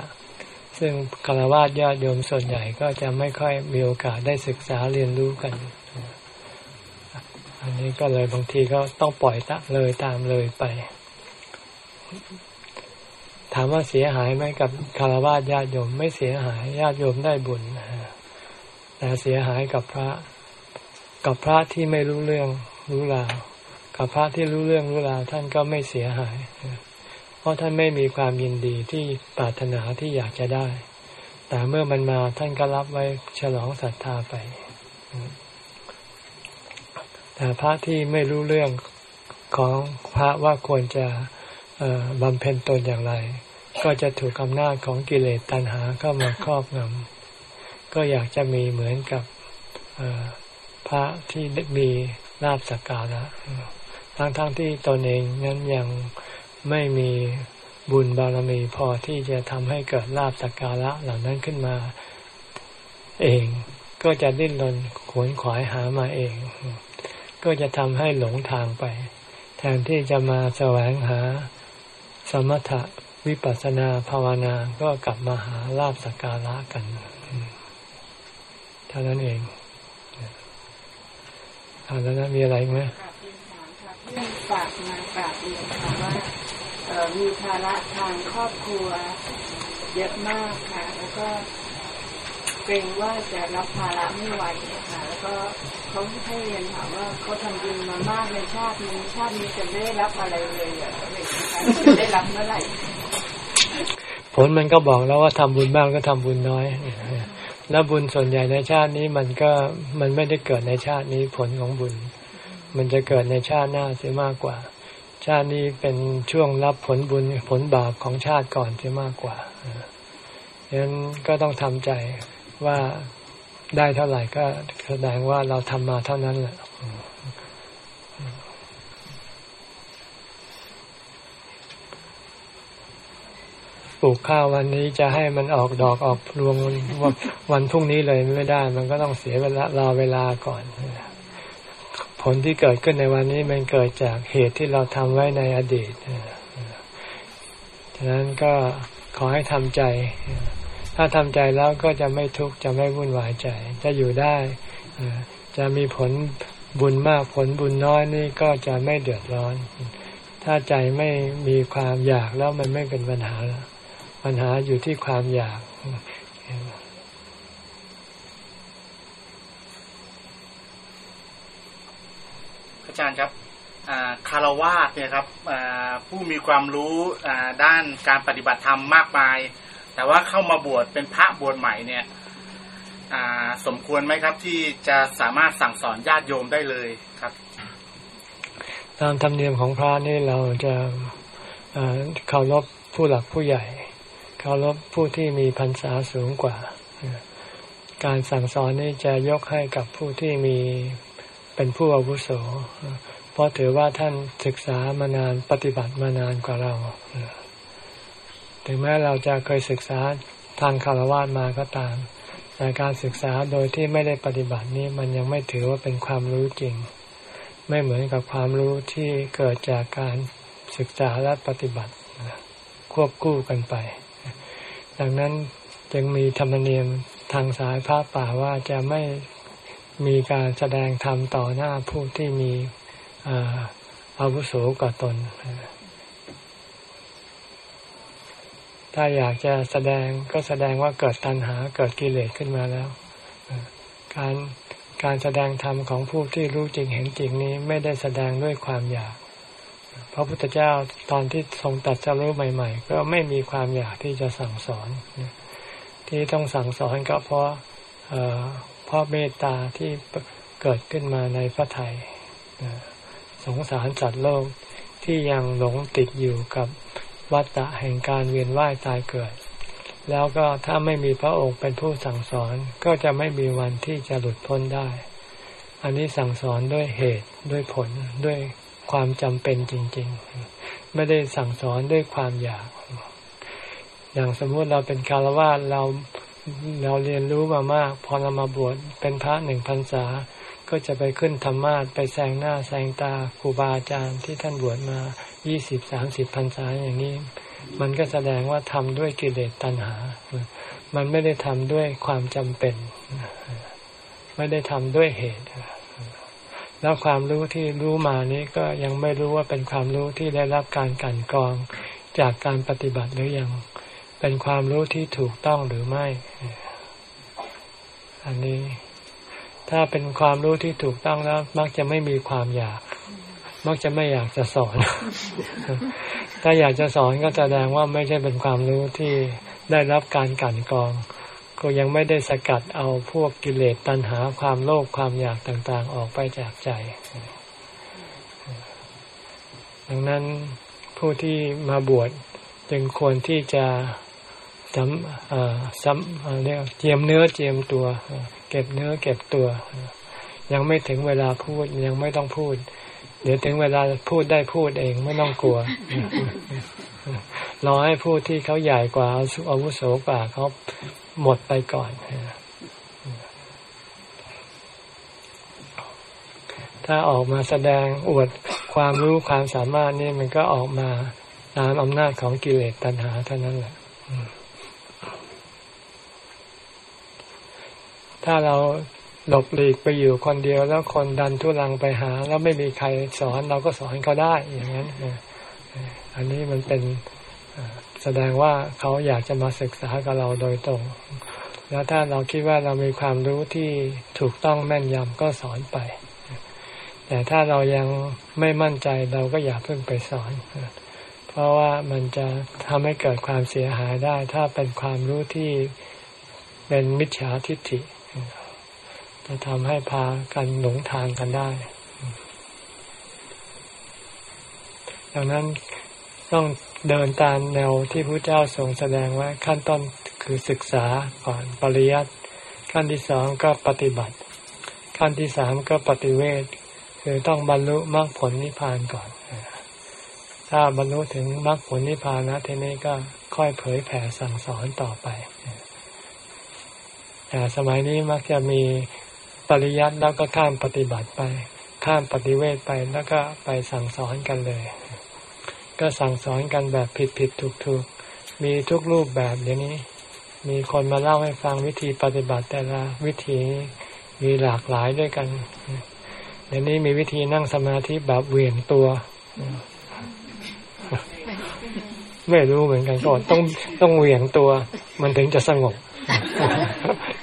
ซึ่งคารวะญาติโยมส่วนใหญ่ก็จะไม่ค่อยมีโอกาสได้ศึกษาเรียนรู้กัน อันนี้ก็เลยบางทีก็ต้องปล่อยตะเลยตามเลยไป ถามว่าเสียหายไหมกับคารวะญาติโยมไม่เสียหายญาติโยมได้บุญ แต่เสียหายกับพระ กับพระที่ไม่รู้เรื่องรู้ราวกับพระที่รู้เรื่องรู้ราวท่านก็ไม่เสียหาย เพราะท่านไม่มีความยินดีที่ปรารถนาที่อยากจะได้ แต่เมื่อมันมาท่านก็รับไว้ฉลองศรัทธาไป แต่พระที่ไม่รู้เรื่องของพระว่าควรจะบำเพ็ญตนอย่างไร ก็จะถูกอำนาจของกิเลสตัณหาเข้ามาครอบงำ ก็อยากจะมีเหมือนกับพระที่มีลาบสักการะทั้งๆทที่ตนเองนั้นยังไม่มีบุญบารมีพอที่จะทำให้เกิดลาบสักการะเหล่านั้นขึ้นมาเอง ก็จะดิ้นรนขวนขวายหามาเอง ก็จะทำให้หลงทางไป แทนที่จะมาแสวงหาสมถะวิปัสสนาภาวนาก็กลับมาหาลาบสักการะกันเท่านั้นเองเอาแล้วนะมีอะไรไหมเพื่อนฝากมากราบเรียนค่ะว่ามีภาระทางครอบครัวเยอะมากค่ะ แล้วก็เกรงว่าจะรับภาระไม่ไหวค่ะแล้วก็เขาให้เรียนถามว่าเขาทำบุญมามากในชาตินี้ชาตินี้จะไม่ได้รับอะไรเลยอะไรจะได้รับเมื่อไหร่ ผลมันก็บอกแล้วว่าทำบุญมากก็ทำบุญน้อย แล้วบุญส่วนใหญ่ในชาตินี้มันก็มันไม่ได้เกิดในชาตินี้ผลของบุญ มันจะเกิดในชาติหน้าเสียมากกว่า ชาตินี้เป็นช่วงรับผลบุญผลบาปของชาติก่อนเสียมากกว่าดังนั้นก็ต้องทำใจว่าได้เท่าไหร่ก็แสดงว่าเราทำมาเท่านั้นแหละ ปลูกข้าววันนี้จะให้มันออกดอกออกรวงวันวันพรุ่งนี้เลยไม่ได้ มันก็ต้องเสียเวลารอเวลาก่อน ผลที่เกิดขึ้นในวันนี้มันเกิดจากเหตุที่เราทำไว้ในอดีตฉะนั้นก็ขอให้ทำใจ ถ้าทำใจแล้วก็จะไม่ทุกข์จะไม่วุ่นวายใจ จะอยู่ได้จะมีผลบุญมากผลบุญน้อยนี่ก็จะไม่เดือดร้อน ถ้าใจไม่มีความอยากแล้วมันไม่เป็นปัญหาแล้ว ปัญหาอยู่ที่ความอยาก อาจารย์ครับคารวาสเนี่ยครับผู้มีความรู้ด้านการปฏิบัติธรรมมากมาย แต่ว่าเข้ามาบวชเป็นพระบวชใหม่เนี่ยสมควรไหมครับที่จะสามารถสั่งสอนญาติโยมได้เลยครับ ตามธรรมเนียมของพระนี่เราจะเคารพผู้หลักผู้ใหญ่ เคารพผู้ที่มีพรรษาสูงกว่า การสั่งสอนนี่จะยกให้กับผู้ที่มีเป็นผู้อาวุโส เพราะถือว่าท่านศึกษามานานปฏิบัติมานานกว่าเรา ถึงแม้เราจะเคยศึกษาทางคารวะมาก็ตาม แต่การศึกษาโดยที่ไม่ได้ปฏิบัตินี้มันยังไม่ถือว่าเป็นความรู้จริง ไม่เหมือนกับความรู้ที่เกิดจากการศึกษาและปฏิบัติควบคู่กันไป ดังนั้นจึงมีธรรมเนียมทางสายพระป่าว่าจะไม่มีการแสดงธรรมต่อหน้าผู้ที่มีอาวุโสกว่าตน ถ้าอยากจะแสดงก็แสดงว่าเกิดตัณหาเกิดกิเลสขึ้นมาแล้ว การการแสดงธรรมของผู้ที่รู้จริงเห็นจริงนี้ไม่ได้แสดงด้วยความอยาก พระพุทธเจ้าตอนที่ทรงตัดสรู้ใหม่ ๆ ก็ไม่มีความอยากที่จะสั่งสอน ที่ต้องสั่งสอนก็เพราะเพราะเมตตาที่เกิดขึ้นมาในพระไทยสงสารจัดโลกที่ยังหลงติดอยู่กับวัฏฏะแห่งการเวียนว่ายตายเกิด แล้วก็ถ้าไม่มีพระองค์เป็นผู้สั่งสอนก็จะไม่มีวันที่จะหลุดพ้นได้ อันนี้สั่งสอนด้วยเหตุด้วยผลด้วย ความจำเป็นจริง ๆ ไม่ได้สั่งสอนด้วยความอยาก อย่างสมมุติเราเป็นคารวะเราเราเรียนรู้มามาก พอเรามาบวชเป็นพระหนึ่งพรรษา ก็จะไปขึ้นธรรมาสไปแซงหน้าแซงตาครูบาอาจารย์ที่ท่านบวชมายี่สิบสามสิบพรรษาอย่างนี้ มันก็แสดงว่าทำด้วยกิเลสตัณหา มันไม่ได้ทำด้วยความจำเป็น ไม่ได้ทำด้วยเหตุ แล้วความรู้ที่รู้มานี้ก็ยังไม่รู้ว่าเป็นความรู้ที่ได้รับการกันกรองจากการปฏิบัติหรือยัง เป็นความรู้ที่ถูกต้องหรือไม่ อันนี้ ถ้าเป็นความรู้ที่ถูกต้องแล้ว มักจะไม่มีความอยาก มักจะไม่อยากจะสอน ถ้าอยากจะสอนก็แสดงว่าไม่ใช่เป็นความรู้ที่ได้รับการกันกรอง ก็ยังไม่ได้สกัดเอาพวกกิเลสตัณหาความโลภความอยากต่าง ๆ ออกไปจากใจ ดังนั้นผู้ที่มาบวชจึงควรที่จะจำซ้ำเรียกเจียมเนื้อเจียมตัว เก็บเนื้อเก็บตัว ยังไม่ถึงเวลาพูดยังไม่ต้องพูด เดี๋ยวถึงเวลาพูดได้พูดเองไม่ต้องกลัวรอให้ผู้ที่เขาใหญ่กว่าอาวุโสกว่าเขา หมดไปก่อน ถ้าออกมาแสดงอวดความรู้ความสามารถนี่มันก็ออกมาตามอำนาจของกิเลสตัณหาเท่านั้นแหละ ถ้าเราหลบหลีกไปอยู่คนเดียวแล้วคนดันทุลังไปหา แล้วไม่มีใครสอนเราก็สอนเขาได้อย่างนั้นอันนี้มันเป็น แสดงว่าเขาอยากจะมาศึกษากับเราโดยตรง แล้วถ้าเราคิดว่าเรามีความรู้ที่ถูกต้องแม่นยำก็สอนไป แต่ถ้าเรายังไม่มั่นใจเราก็อย่าเพิ่งไปสอน เพราะว่ามันจะทำให้เกิดความเสียหายได้ ถ้าเป็นความรู้ที่เป็นมิจฉาทิฏฐิจะทำให้พากันหลงทางกันได้ ดังนั้นต้อง เดินตามแนวที่พระเจ้าทรงแสดงไว้ขั้นต้นคือศึกษาก่อนปริยัติขั้นที่สองก็ปฏิบัติ ขั้นที่สามก็ปฏิเวทคือต้องบรรลุมรรคผลนิพพานก่อน ถ้าบรรลุถึงมรรคผลนิพพานนะทีนี้ก็ค่อยเผยแผ่สั่งสอนต่อไปแต่สมัยนี้มักจะมีปริยัติแล้วก็ข้ามปฏิบัติไป ข้ามปฏิเวทไปแล้วก็ไปสั่งสอนกันเลย ก็สั่งสอนกันแบบผิดผิดถูกถูกมีทุกรูปแบบเดี๋ยวนี้ มีคนมาเล่าให้ฟังวิธีปฏิบัติแต่ละวิธีมีหลากหลายด้วยกัน เดี๋ยวนี้มีวิธีนั่งสมาธิแบบเหวี่ยงตัว ไม่รู้เหมือนกันก็ต้องต้องเหวี่ยงตัว มันถึงจะสงบ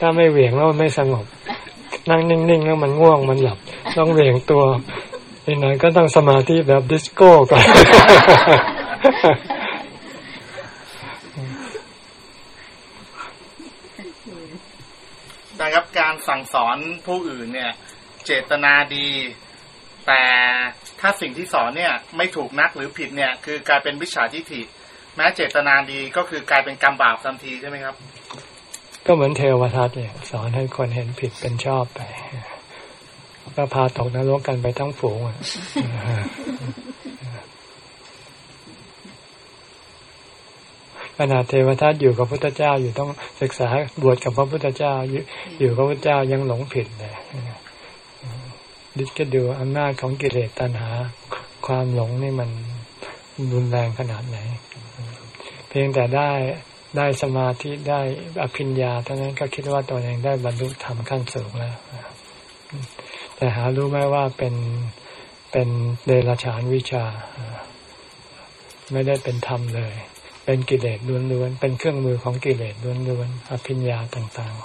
ถ้าไม่เหวี่ยงแล้วมันไม่สงบ นั่งนิ่งๆแล้วมันง่วงมันหลับ ต้องเหวี่ยงตัว อีกหน่อยก็ต้องสมาธิแบบดิสโก้ก่อนนะครับการสั่งสอนผู้อื่นเนี่ย เจตนาดี แต่ถ้าสิ่งที่สอนเนี่ยไม่ถูกนักหรือผิดเนี่ย คือกลายเป็นวิชาทิฏฐิแม้เจตนาดีก็คือกลายเป็นกรรมบาปทันทีใช่ไหมครับ ก็เหมือนเทวทัตเนี่ยสอนให้คนเห็นผิดเป็นชอบไป ก็พาตกนรกกันไปทั้งฝูงอะขนาดเทวทัตอยู่กับพระพุทธเจ้าอยู่ต้องศึกษาบวชกับพระพุทธเจ้า อยู่อยู่กับพระพุทธเจ้ายังหลงผิดเลยดิก็ดูอำนาจของกิเลสตัณหา ความหลงนี่มันรุนแรงขนาดไหน เพียงแต่ได้ได้สมาธิได้อภิญญาเท่านั้นก็คิดว่าตัวเองได้บรรลุธรรมขั้นสูงแล้ว แต่หารู้ไหมว่าเป็นเป็นเดรัจฉานวิชา ไม่ได้เป็นธรรมเลย เป็นกิเลสล้วนๆเป็นเครื่องมือของกิเลสล้วนๆอภิญญาต่างๆ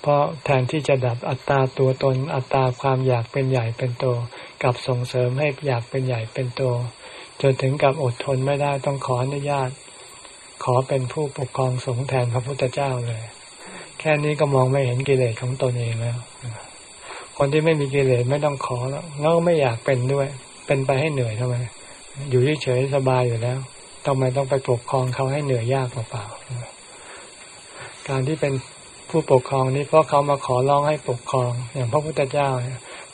เพราะแทนที่จะดับอัตตาตัวตน อัตตาความอยากเป็นใหญ่เป็นโตกับส่งเสริมให้อยากเป็นใหญ่เป็นโตจนถึงกับอดทนไม่ได้ต้องขออนุญาต ขอเป็นผู้ปกครองสงฆ์แทนพระพุทธเจ้าเลย ค่นี้ก็มองไม่เห็นกิเลสของตนเองแล้ว คนที่ไม่มีกิเลสไม่ต้องขอแล้วแล้วไม่อยากเป็นด้วย เป็นไปให้เหนื่อยทำไม อยู่เฉยๆสบายอยู่แล้วทำไมต้องไปปกครองเขาให้เหนื่อยยากเปล่าๆการที่เป็นผู้ปกครองนี้เพราะเขามาขอร้องให้ปกครอง อย่างพระพุทธเจ้า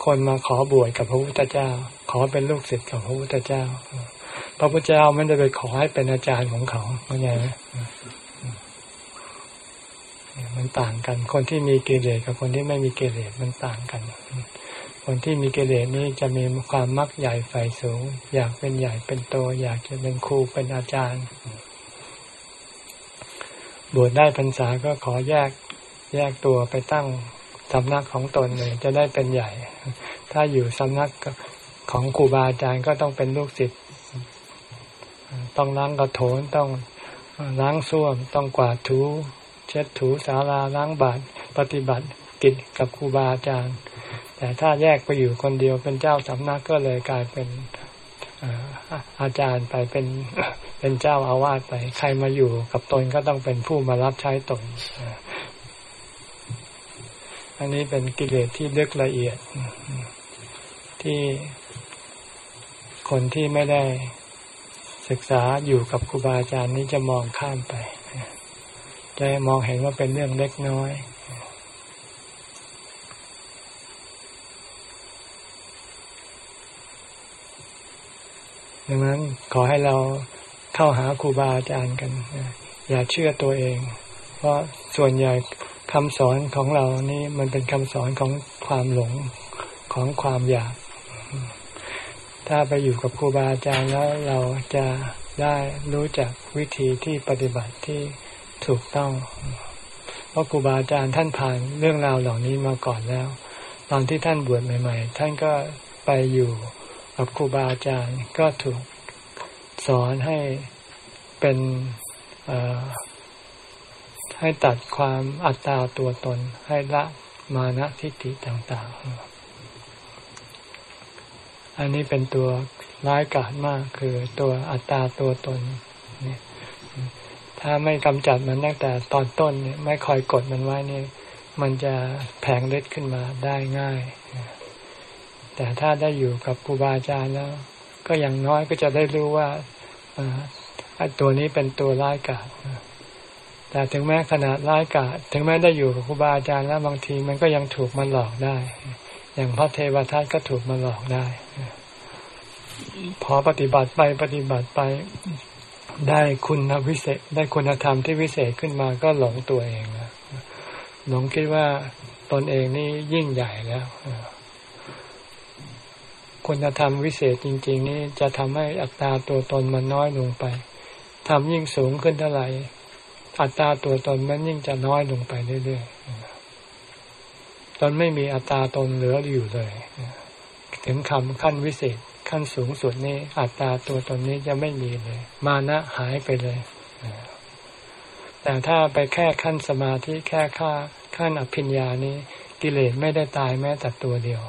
คนมาขอบวชกับพระพุทธเจ้า ขอเป็นลูกศิษย์กับพระพุทธเจ้า พระพุทธเจ้าไม่ได้ไปขอให้เป็นอาจารย์ของเขาเข้าใจไหม มันต่างกัน คนที่มีกิเลสกับคนที่ไม่มีกิเลสมันต่างกัน คนที่มีกิเลสนี้จะมีความมักใหญ่ไฟสูง อยากเป็นใหญ่เป็นโต อยากจะเป็นครูเป็นอาจารย์ บวชได้พรรษาก็ขอแยกแยกตัวไปตั้งสำนักของตนเลยจะได้เป็นใหญ่ ถ้าอยู่สำนักของครูบาอาจารย์ก็ต้องเป็นลูกศิษย์ต้องล้างกระโถนต้องล้างส้วมต้องกวาดถู เช็ดถูสาราล้างบาตรปฏิบัติกิจกับครูบาอาจารย์ แต่ถ้าแยกไปอยู่คนเดียวเป็นเจ้าสำนักก็เลยกลายเป็นอาจารย์ไปเป็นเป็นเจ้าอาวาสไป ใครมาอยู่กับตนก็ต้องเป็นผู้มารับใช้ตน อันนี้เป็นกิเลสที่ลึกละเอียด ที่คนที่ไม่ได้ศึกษาอยู่กับครูบาอาจารย์นี้จะมองข้ามไป จะมองเห็นว่าเป็นเรื่องเล็กน้อย ดังนั้นขอให้เราเข้าหาครูบาอาจารย์กัน อย่าเชื่อตัวเอง เพราะส่วนใหญ่คำสอนของเรานี่มันเป็นคำสอนของความหลงของความอยาก ถ้าไปอยู่กับครูบาอาจารย์แล้วเราจะได้รู้จักวิธีที่ปฏิบัติที่ ถูกต้อง เพราะครูบาอาจารย์ท่านผ่านเรื่องราวเหล่านี้มาก่อนแล้ว ตอนที่ท่านบวชใหม่ ๆ ท่านก็ไปอยู่กับครูบาอาจารย์ก็ถูกสอนให้เป็นให้ตัดความอัตตาตัวตนให้ละมานะทิฏฐิต่าง ๆ อันนี้เป็นตัวร้ายกาจมากคือตัวอัตตาตัวตนเนี่ย ถ้าไม่กำจัดมันตั้งแต่ตอนต้นเนี่ยไม่คอยกดมันไว้เนี่ยมันจะแผงเล็ดขึ้นมาได้ง่าย แต่ถ้าได้อยู่กับครูบาอาจารย์แล้ว ก็อย่างน้อยก็จะได้รู้ว่าตัวนี้เป็นตัวร้ายกาจแต่ถึงแม้ขนาดร้ายกาจถึงแม้ได้อยู่กับครูบาอาจารย์แล้วบางทีมันก็ยังถูกมันหลอกได้ อย่างพระเทวทัตก็ถูกมันหลอกได้ พอปฏิบัติไปปฏิบัติไป ได้คุณวิเศษ ได้คุณธรรมที่วิเศษขึ้นมาก็หลงตัวเองนะหลงคิดว่าตนเองนี่ยิ่งใหญ่แล้วคุณธรรมวิเศษจริง ๆ นี่จะทำให้อัตราตัวตนมันน้อยลงไปทำยิ่งสูงขึ้นเท่าไหร่ อัตราตัวตนมันยิ่งจะน้อยลงไปเรื่อยๆตอนไม่มีอัตราตนเหลืออยู่เลย ถึงคำขั้นวิเศษ ขั้นสูงสุดนี้ อัตราตัวตนนี้จะไม่มีเลย มานะหายไปเลย แต่ถ้าไปแค่ขั้นสมาธิแค่ค่าขั้นอภิญญานี้ กิเลสไม่ได้ตายแม้แต่ตัวเดียว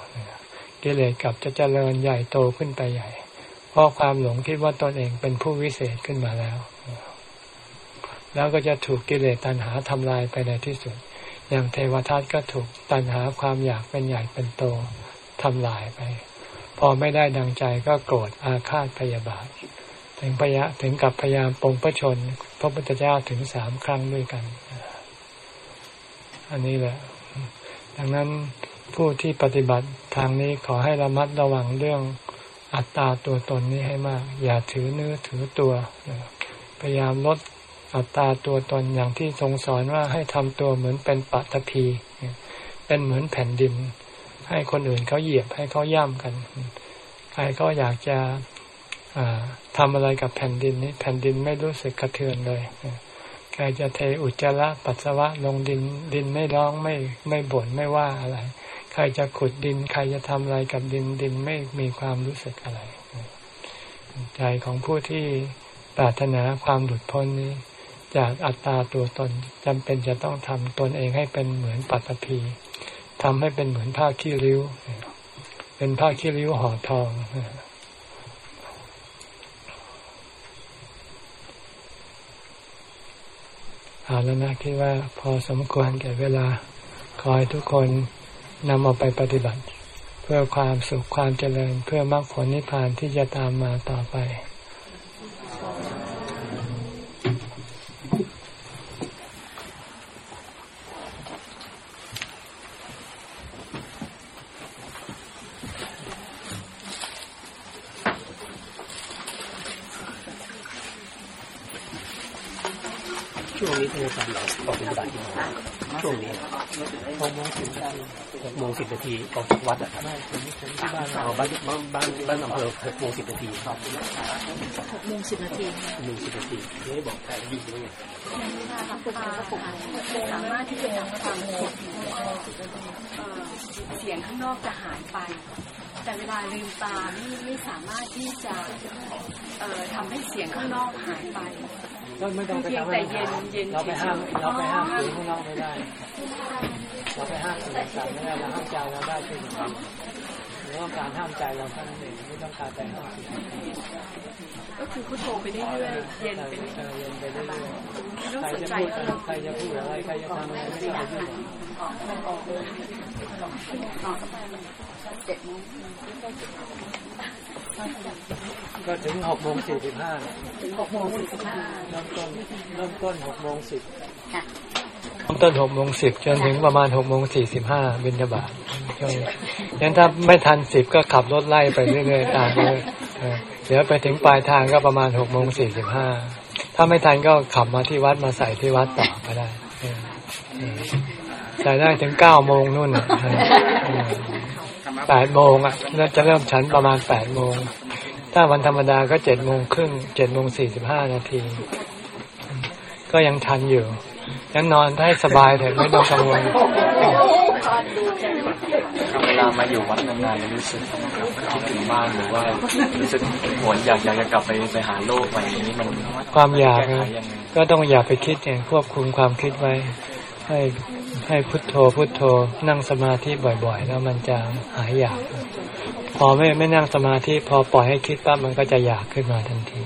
กิเลสกลับจะเจริญใหญ่โตขึ้นไปใหญ่ เพราะความหลงคิดว่าตนเองเป็นผู้วิเศษขึ้นมาแล้ว แล้วก็จะถูกกิเลสตัณหาทำลายไปในที่สุด อย่างเทวทัตก็ถูกตัณหาความอยากเป็นใหญ่เป็นโตทำลายไป พอไม่ได้ดังใจก็โกรธอาฆาตพยาบาท ถึงพยาถึงกับพยายามปงพระชน พระพุทธเจ้าถึงสามครั้งด้วยกัน อันนี้แหละ ดังนั้นผู้ที่ปฏิบัติทางนี้ขอให้ระมัดระวังเรื่องอัตตาตัวตนนี้ให้มาก อย่าถือเนื้อถือตัวพยายามลดอัตตาตัวตนอย่างที่ทรงสอนว่าให้ทำตัวเหมือนเป็นปัตภีเป็นเหมือนแผ่นดิน ให้คนอื่นเขาเหยียบให้เขาย่ำกัน ใครก็อยากจะทำอะไรกับแผ่นดินนี้แผ่นดินไม่รู้สึกกระเทือนเลยใครจะเทอุจจาระปัสสาวะลงดินดินไม่ร้องไม่ไม่บ่นไม่ว่าอะไร ใครจะขุดดิน ใครจะทำอะไรกับดินดินไม่มีความรู้สึกอะไร ใจของผู้ที่ปรารถนาความหลุดพ้นนี้ จากอัตตาตัวตนจำเป็นจะต้องทำตนเองให้เป็นเหมือนปัตภี ทำให้เป็นเหมือนผ้าขี้ริ้ว เป็นผ้าขี้ริ้วห่อทองเอาแล้วนะคิดว่าพอสมควรแก่เวลา ขอให้ทุกคนนำเอาไปปฏิบัติ เพื่อความสุขความเจริญเพื่อมรรคผลนิพพานที่จะตามมาต่อไป ช่วงนี้ที่เราออกปฏิบัติอยู่ช่วงนี้หกโมงสิบนาทีหกโมงสิบนาทีออกจากวัดอะครับที่บ้านเราบ้านบ้านบ้านบ้านอำเภอหกโมงสิบนาทีครับหกโมงสิบนาทีหกโมงสิบนาทีไม่บอกใครอยู่ตรงไหนสามารถที่จะทำเสียงข้างนอกจะหายไป แต่เวลาลืมตาไม่ไม่สามารถที่จะทำให้เสียงข้างนอกหายไป ก็ไม่ต้องไปทำอะไรเราไปห้ามเราไปห้ามสื่อข้างนอกไม่ได้เราไปห้ามสื่อต่างไม่ได้เราห้ามใจเราได้เช่นกันหรือว่าการห้ามใจเราเท่านั้นเองไม่ต้องการไปห้ามสื่อก็คือพุทโธไปเรื่อยๆเย็นไปเรื่อยๆเย็นไปเรื่อยๆใครจะพูดใครจะพูดอะไรใครจะทำอะไรไม่ต้องไปยุ่งเจ็ดโมง ก็ถึงหกโมงสี่สิบห้าถึงหกโมงสี่สิบห้าเริ่มต้นเริ่มต้นหกโมงสิบเริ่มต้นหกโมงสิบจนถึงประมาณหกโมงสี่สิบห้าบินทบาทงั้นถ้าไม่ทันสิบก็ขับรถไล่ไปเรื่อยๆตามเลยเดี๋ยวไปถึงปลายทางก็ประมาณหกโมงสี่สิบห้าถ้าไม่ทันก็ขับมาที่วัดมาใส่ที่วัดต่อก็ได้ใส่ได้ถึงเก้าโมงนู่น แปดโมงอะแล้วจะเริ่มฉันประมาณแปดโมง ถ้าวันธรรมดาก็เจ็ดโมงครึ่งเจ็ดโมงสี่สิบห้านาที ก็ยังทันอยู่ยังนอนให้สบายเถอะไม่ต้องกังวลเวลามาอยู่วัดนานๆรู้สึกคิดถึงบ้านหรือว่ารู้สึกหวนอยากอยากจะกลับไปไปหาโลกไปนี้มันความอยากก็ต้องอย่าไปคิดอย่างควบคุมความคิดไว้ ให้ ให้พุทโธพุทโธนั่งสมาธิบ่อยๆ แล้วมันจะหายอยาก พอไม่ไม่นั่งสมาธิพอปล่อยให้คิดปั๊บมันก็จะอยากขึ้นมาทันที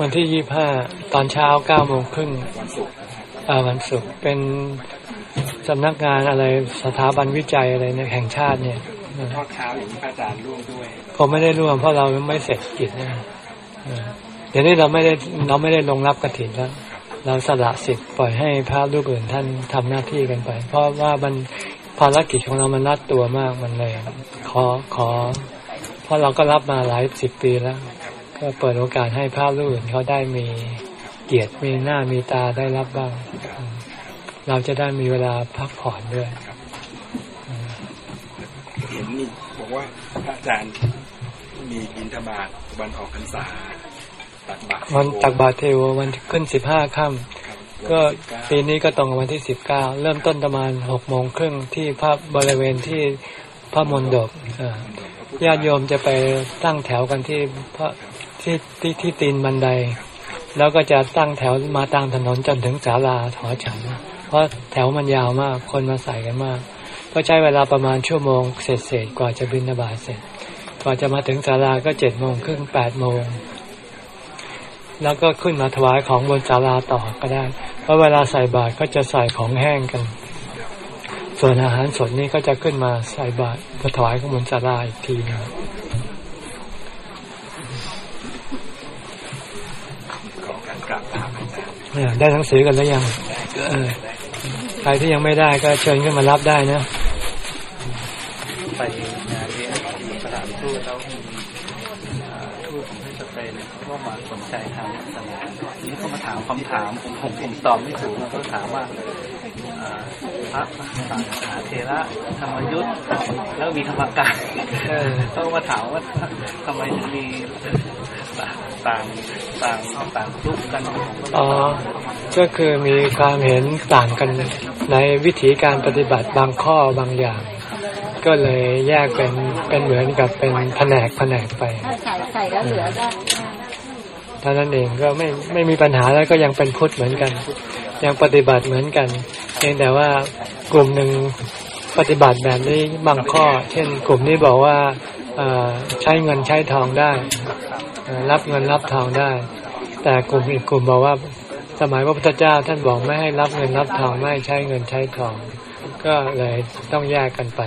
วันที่ยี่ห้าตอนเช้าเก้าโมงครึ่งวันศุกร์วันศุกร์เป็นสำนักงานอะไรสถาบันวิจัยอะไรในแห่งชาติเนี่ย ทอดเช้าอย่างนี้อาจารย์ร่วมด้วยผมไม่ได้ร่วมเพราะเราไม่เสร็จกิจนะเดี๋ยวนี้เราไม่ได้เราไม่ได้ลงรับกระถิ่นแล้วเราสละสิทธิ์ปล่อยให้พระรูปอื่นท่านทำหน้าที่กันไป เพราะว่ามันภารกิจของเรามันรัดตัวมากมันเลยขอขอ เพราะเราก็รับมาหลายสิบปีแล้ว ก็เปิดโอกาสให้พระรูปอื่นเขาได้มีเกียรติมีหน้ามีตาได้รับบ้าง เราจะได้มีเวลาพักผ่อนด้วย บอกว่าพระอาจารย์มีบินธบาตวันออกพรรษาวันตักบาตรเทววันขึ้นสิบห้าค่ำก็ปีนี้ก็ตรงกับวันที่สิบเก้าเริ่มต้นประมาณหกโมงครึ่งที่พระบริเวณที่พระมณฑปญาติโยมจะไปตั้งแถวกันที่พระที่ที่ที่ตีนบันได แล้วก็จะตั้งแถวมาตามถนนจนถึงศาลาถอฉัน เพราะแถวมันยาวมากคนมาใส่กันมาก ก็ใช้เวลาประมาณชั่วโมงเสร็จๆกว่าจะบินนบาเสร็จ กว่าจะมาถึงศาลาก็เจ็ดโมงครึ่งแปดโมงแล้วก็ขึ้นมาถวายของบนศาลาต่อก็ได้ เพราะเวลาใส่บาตรก็จะใส่ของแห้งกัน ส่วนอาหารสดนี่ก็จะขึ้นมาใส่บาตรมาถวายข้างบนศาลาอีกทีนึงขอการกราบเนี่ยได้หนังสือกันแล้วยังใครที่ยังไม่ได้ก็เชิญขึ้นมารับได้นะ ไปงานที่สถานทูตแล้วมีทูตของที่สเปนเขาก็มาสนใจทางศาสนาทีนี้เขามาถามคำถามผมผมผมตอบไม่ถูกเขาถามว่าพระศาสนาเทระธรรมยุทธ์แล้วมีธรรมกายเออเขามาถามว่าทำไมมีต่างต่างต่างรูปกันอ๋อก็คือมีความเห็นต่างกันในวิธีการปฏิบัติบางข้อบางอย่าง ก็เลยแยกเป็นเป็นเหมือนกับเป็นแผนกแผนกไปถ้าใส่ใส่แล้วเหลือก็เท่านั้นเองก็ไม่ไม่มีปัญหาแล้วก็ยังเป็นพุทธเหมือนกัน ยังปฏิบัติเหมือนกันเพียงแต่ว่ากลุ่มหนึ่งปฏิบัติแบบนี้บางข้อ เช่น กลุ่มนี้บอกว่าเอ่อใช้เงินใช้ทองได้เอ่อรับเงินรับทองได้ แต่กลุ่มอีกกลุ่มบอกว่า สมัยพระพุทธเจ้าท่านบอกไม่ให้รับเงินรับทองไม่ให้ใช้เงินใช้ทอง ก็เลยต้องแยกกันไป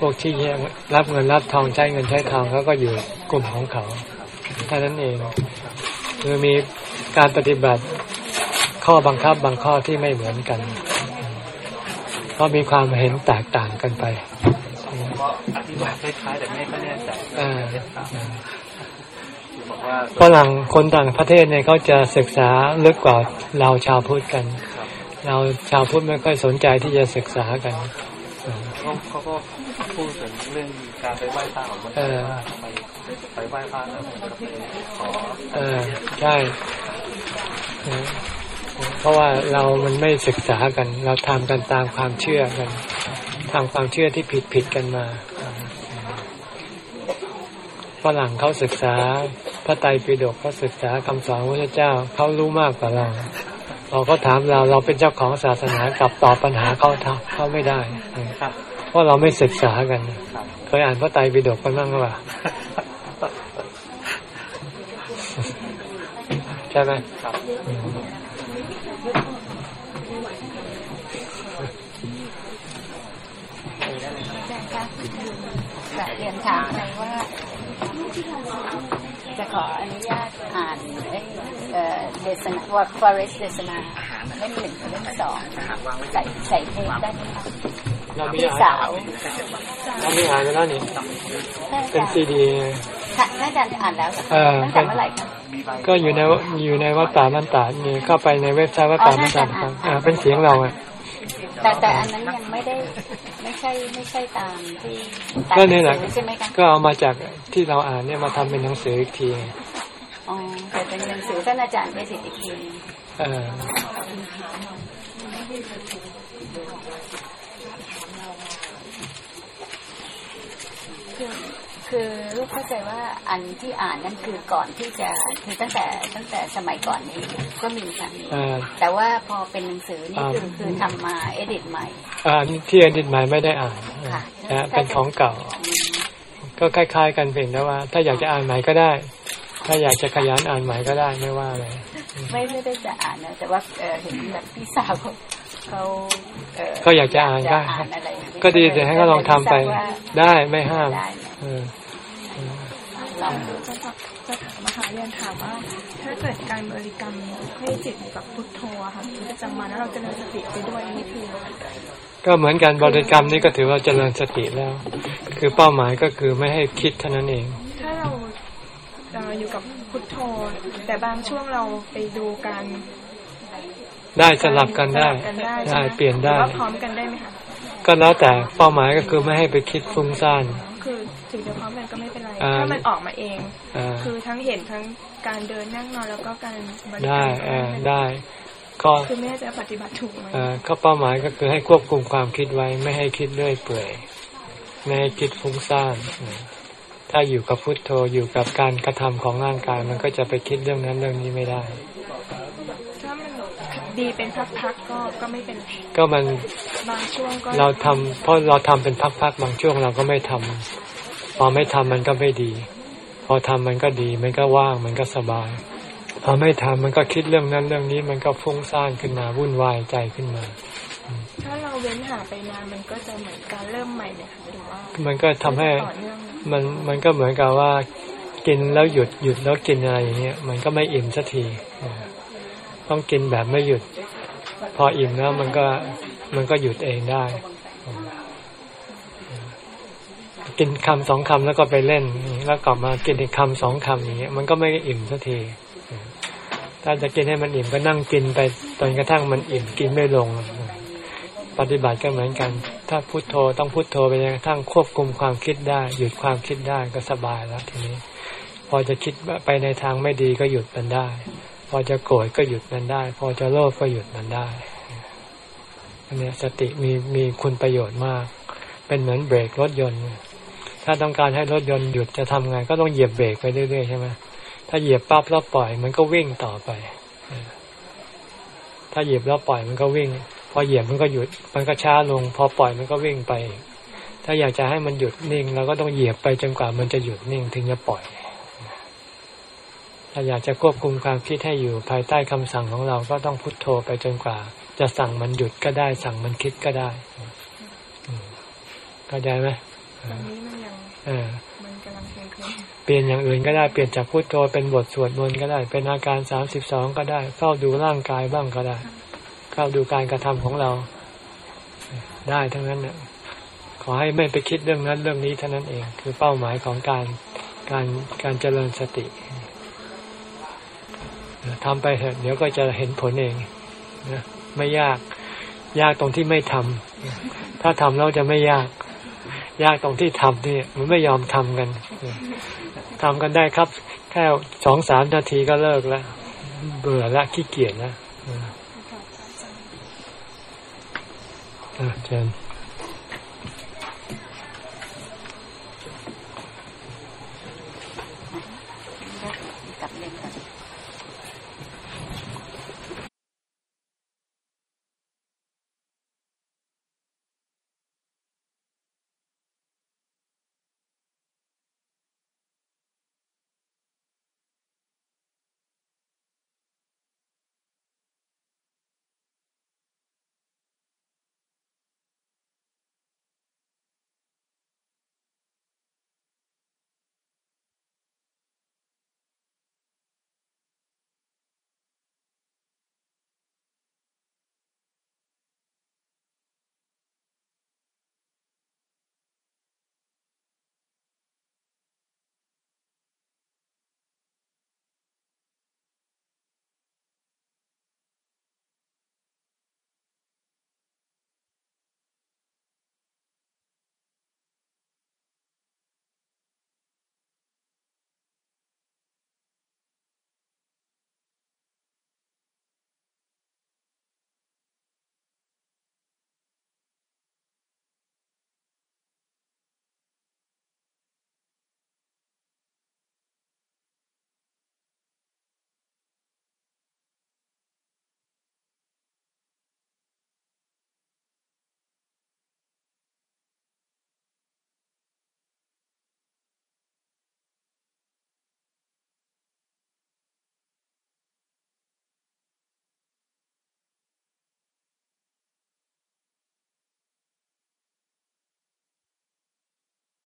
พวกที่แยกรับเงินรับทองใช้เงินใช้ทองเขาก็อยู่กลุ่มของเขาเท่านั้นเองคือมีการปฏิบัติข้อบังคับบางข้อที่ไม่เหมือนกันก็มีความเห็นแตกต่างกันไปก็อธิบายคล้ายๆแต่ไม่ค่อยแน่ใจอ่าบอกว่าฝรั่งคนต่างประเทศเนี่ยเขาจะศึกษาลึกกว่าเราชาวพุทธกัน เราชาวพุทธไม่ค่อยสนใจที่จะศึกษากันเขาเขาก็พูดถึงเรื่องการ ไปไหว้พระของคนไทยว่าทำไมไปไหว้พระแล้วผมก็ไปขอเออใช่เพราะว่าเรามันไม่ศึกษากัน เราทำกันตามความเชื่อกันทำความเชื่อที่ผิดผิดกันมาฝรั่งเขาศึกษาพระไตรปิฎกเขาศึกษาคำสอนพระเจ้าเขารู้มากกว่าเราพอเขาถามเราเราเป็นเจ้าของศาสนากลับตอบปัญหาเขาเขาไม่ได้เออครับเพราะเราไม่ศึกษากันครับ เคยอ่านพระไตรปิฎกกันบ้างหรือเปล่าใช่ไหมครับจะเรียนถามไปว่า จะขออนุญาตอ่านเอ่อเดสนาว่า forest เดสนาเล่มหนึ่งเล่มสองใส่ใส่เทปได้ไหมคะ เรามีพี่อ่านสาวเรามีอ่านไปแล้วนี่เป็นซีดีค่ะน่าจะอ่านแล้วเหรอเออตั้งแต่เมื่อไหร่คะก็อยู่ในอยู่ในวัดป่ามันตาดมีเข้าไปในเว็บไซต์วัดป่ามันตาดครับอ่าเป็นเสียงเราอะแต่แต่อันนั้นยังไม่ได้ไม่ใช่ไม่ใช่ตามที่ตามก็นี่แหละหงสือใช่ไหมคะก็เอามาจากที่เราอ่านเนี่ยมาทำเป็นหนังสืออีกทีอ๋อแต่เป็นหนังสือท่านอาจารย์เวสิตอีกทีเออ คือคือลูกเข้าใจว่าอันที่อ่านนั่นคือก่อนที่จะคือตั้งแต่ตั้งแต่สมัยก่อนนี้ก็มีค่ะมีเออแต่ว่าพอเป็นหนังสือนี่อ่าคือคือทำมาเอดิตใหม่อ่าที่อดิตใหม่ไม่ได้อ่านค่ะนะเป็นของเก่า ก็คล้าย ๆ กันเพียงแต่ว่า ถ้าอยากจะอ่านใหม่ก็ได้ ถ้าอยากจะขยันอ่านใหม่ก็ได้ไม่ว่าเลยไม่ไม่ได้จะอ่านนะแต่ว่าเออเห็นแบบพี่สาว เขาเขาเออก็อยากจะอ่านก็อ่านอะไรอย่างเงี้ยก็ดีแต่ให้เขาลองทำไปม่ทราบว่าได้ไม่ห้ามได้ไหมเออลองดูจะจะจะถามมหาเรียนถามว่า ถ้าเกิดการบริกรรมให้จิตอยู่กับพุทโธอะค่ะชีวิตประจำวันแล้วเราเจริญสติไปด้วยนี่คือก็เหมือนกันบริกรรมนี่ก็ถือว่าเจริญสติแล้ว คือเป้าหมายก็คือไม่ให้คิดเท่านั้นเอง ถ้าเราเอ่ออยู่กับพุทโธ แต่บางช่วงเราไปดูการ ได้สลับกันได้สลับกันได้ได้ใช่หมเปลี่ยนได้หรือว่าพร้อมกันได้ไหมคะก็แล้วแต่เป้าหมายก็คือไม่ให้ไปคิดฟุ้งซ่านคือถึงจะพร้อมกันก็ไม่เป็นไรอ่าถ้ามันออกมาเองอ่าคือทั้งเห็นทั้งการเดินนั่งนอนแล้วก็การบริกรรมได้เออได้ก็คือแม่จะปฏิบัติถูกไหมเออก็เป้าหมายก็คือให้ควบคุมความคิดไว้ ไม่ให้คิดเรื่อยเปื่อยไม่ให้คิดฟุ้งซ่านเออถ้าอยู่กับพุทโธอยู่กับการกระทำของร่างกาย มันก็จะไปคิดเรื่องนั้นเรื่องนี้ไม่ได้ถ้ามัน ดีเป็นพักๆก็ก็ไม่เป็นไรก็มันบางช่วงก็เราทำเพราะเราทำเป็นพักๆบางช่วงเราก็ไม่ทำพอไม่ทำมันก็ไม่ดี พอทำมันก็ดีมันก็ว่างมันก็สบาย พอไม่ทำมันก็คิดเรื่องนั้นเรื่องนี้มันก็ฟุ้งซ่านขึ้นมาวุ่นวายใจขึ้นมา ถ้าเราเว้นหาไปนานมันก็จะเหมือนการเริ่มใหม่เนี่ยค่ะหรือว่ามันก็ทำให้ต่อเนื่องมันมันก็เหมือนกับว่ากินแล้วหยุดหยุดแล้วกินอะไรอย่างเงี้ยมันก็ไม่อิ่มสักทีเออ ต้องกินแบบไม่หยุด พออิ่มแล้วมันก็มันก็หยุดเองได้ กินคำสองคำแล้วก็ไปเล่น แล้วกลับมากินอีกคำสองคำอย่างเงี้ยมันก็ไม่อิ่มสักทีถ้าจะกินให้มันอิ่มก็นั่งกินไปจนกระทั่งมันอิ่มกินไม่ลง ปฏิบัติก็เหมือนกัน ถ้าพุโทโธต้องพุโทโธไปจนกระทั่งควบคุมความคิดได้ หยุดความคิดได้ก็สบายแล้วทีนี้ พอจะคิดไปในทางไม่ดีก็หยุดมันได้ พอจะโกรธก็หยุดมันได้ พอจะโลภก็หยุดมันได้อันเนี้ยสติมีมีคุณประโยชน์มาก เป็นเหมือนเบรกรถยนต์ ถ้าต้องการให้รถยนต์หยุดจะทำไงก็ต้องเหยียบเบรกไปเรื่อยๆใช่ไหมถ้าเหยียบปั๊บแล้วปล่อย มันก็วิ่งต่อไป ถ้าเหยียบแล้วปล่อยมันก็วิ่ง พอเหยียบมันก็หยุด มันก็ช้าลง พอปล่อยมันก็วิ่งไป ถ้าอยากจะให้มันหยุดนิ่งเราก็ต้องเหยียบไปจนกว่ามันจะหยุดนิ่งถึงจะปล่อย ถ้าอยากจะควบคุมความคิดให้อยู่ภายใต้คำสั่งของเราก็ต้องพุโทโธไปจนกว่า จะสั่งมันหยุดก็ได้ สั่งมันคิดก็ได้อืมเข้าใจไหมตอนนี้มันยังเออมันกำลังเพลงเพลงเปลี่ยนอย่างอื่นก็ได้เปลี่ยนจากพุโทโธเป็นบทสวดมนต์ก็ได้ เป็นอาการสามสิบสองก็ได้ เฝ้าดูร่างกายบ้างก็ได้เฝ้าดูการกระทำของเรา ได้ทั้งนั้นเนี่ยขอให้ไม่ไปคิดเรื่องนั้นเรื่องนี้เท่านั้นเอง คือเป้าหมายของการการการเจริญสติ ทำไปเถอะเดี๋ยวก็จะเห็นผลเองนะไม่ยาก ยากตรงที่ไม่ทำถ้าทำแล้วจะไม่ยาก ยากตรงที่ทำนี่มันไม่ยอมทำกันทำกันได้ครับ แค่สองสามนาทีก็เลิกแล้ว เบื่อแล้วขี้เกียจแล้วอ่าเชิญ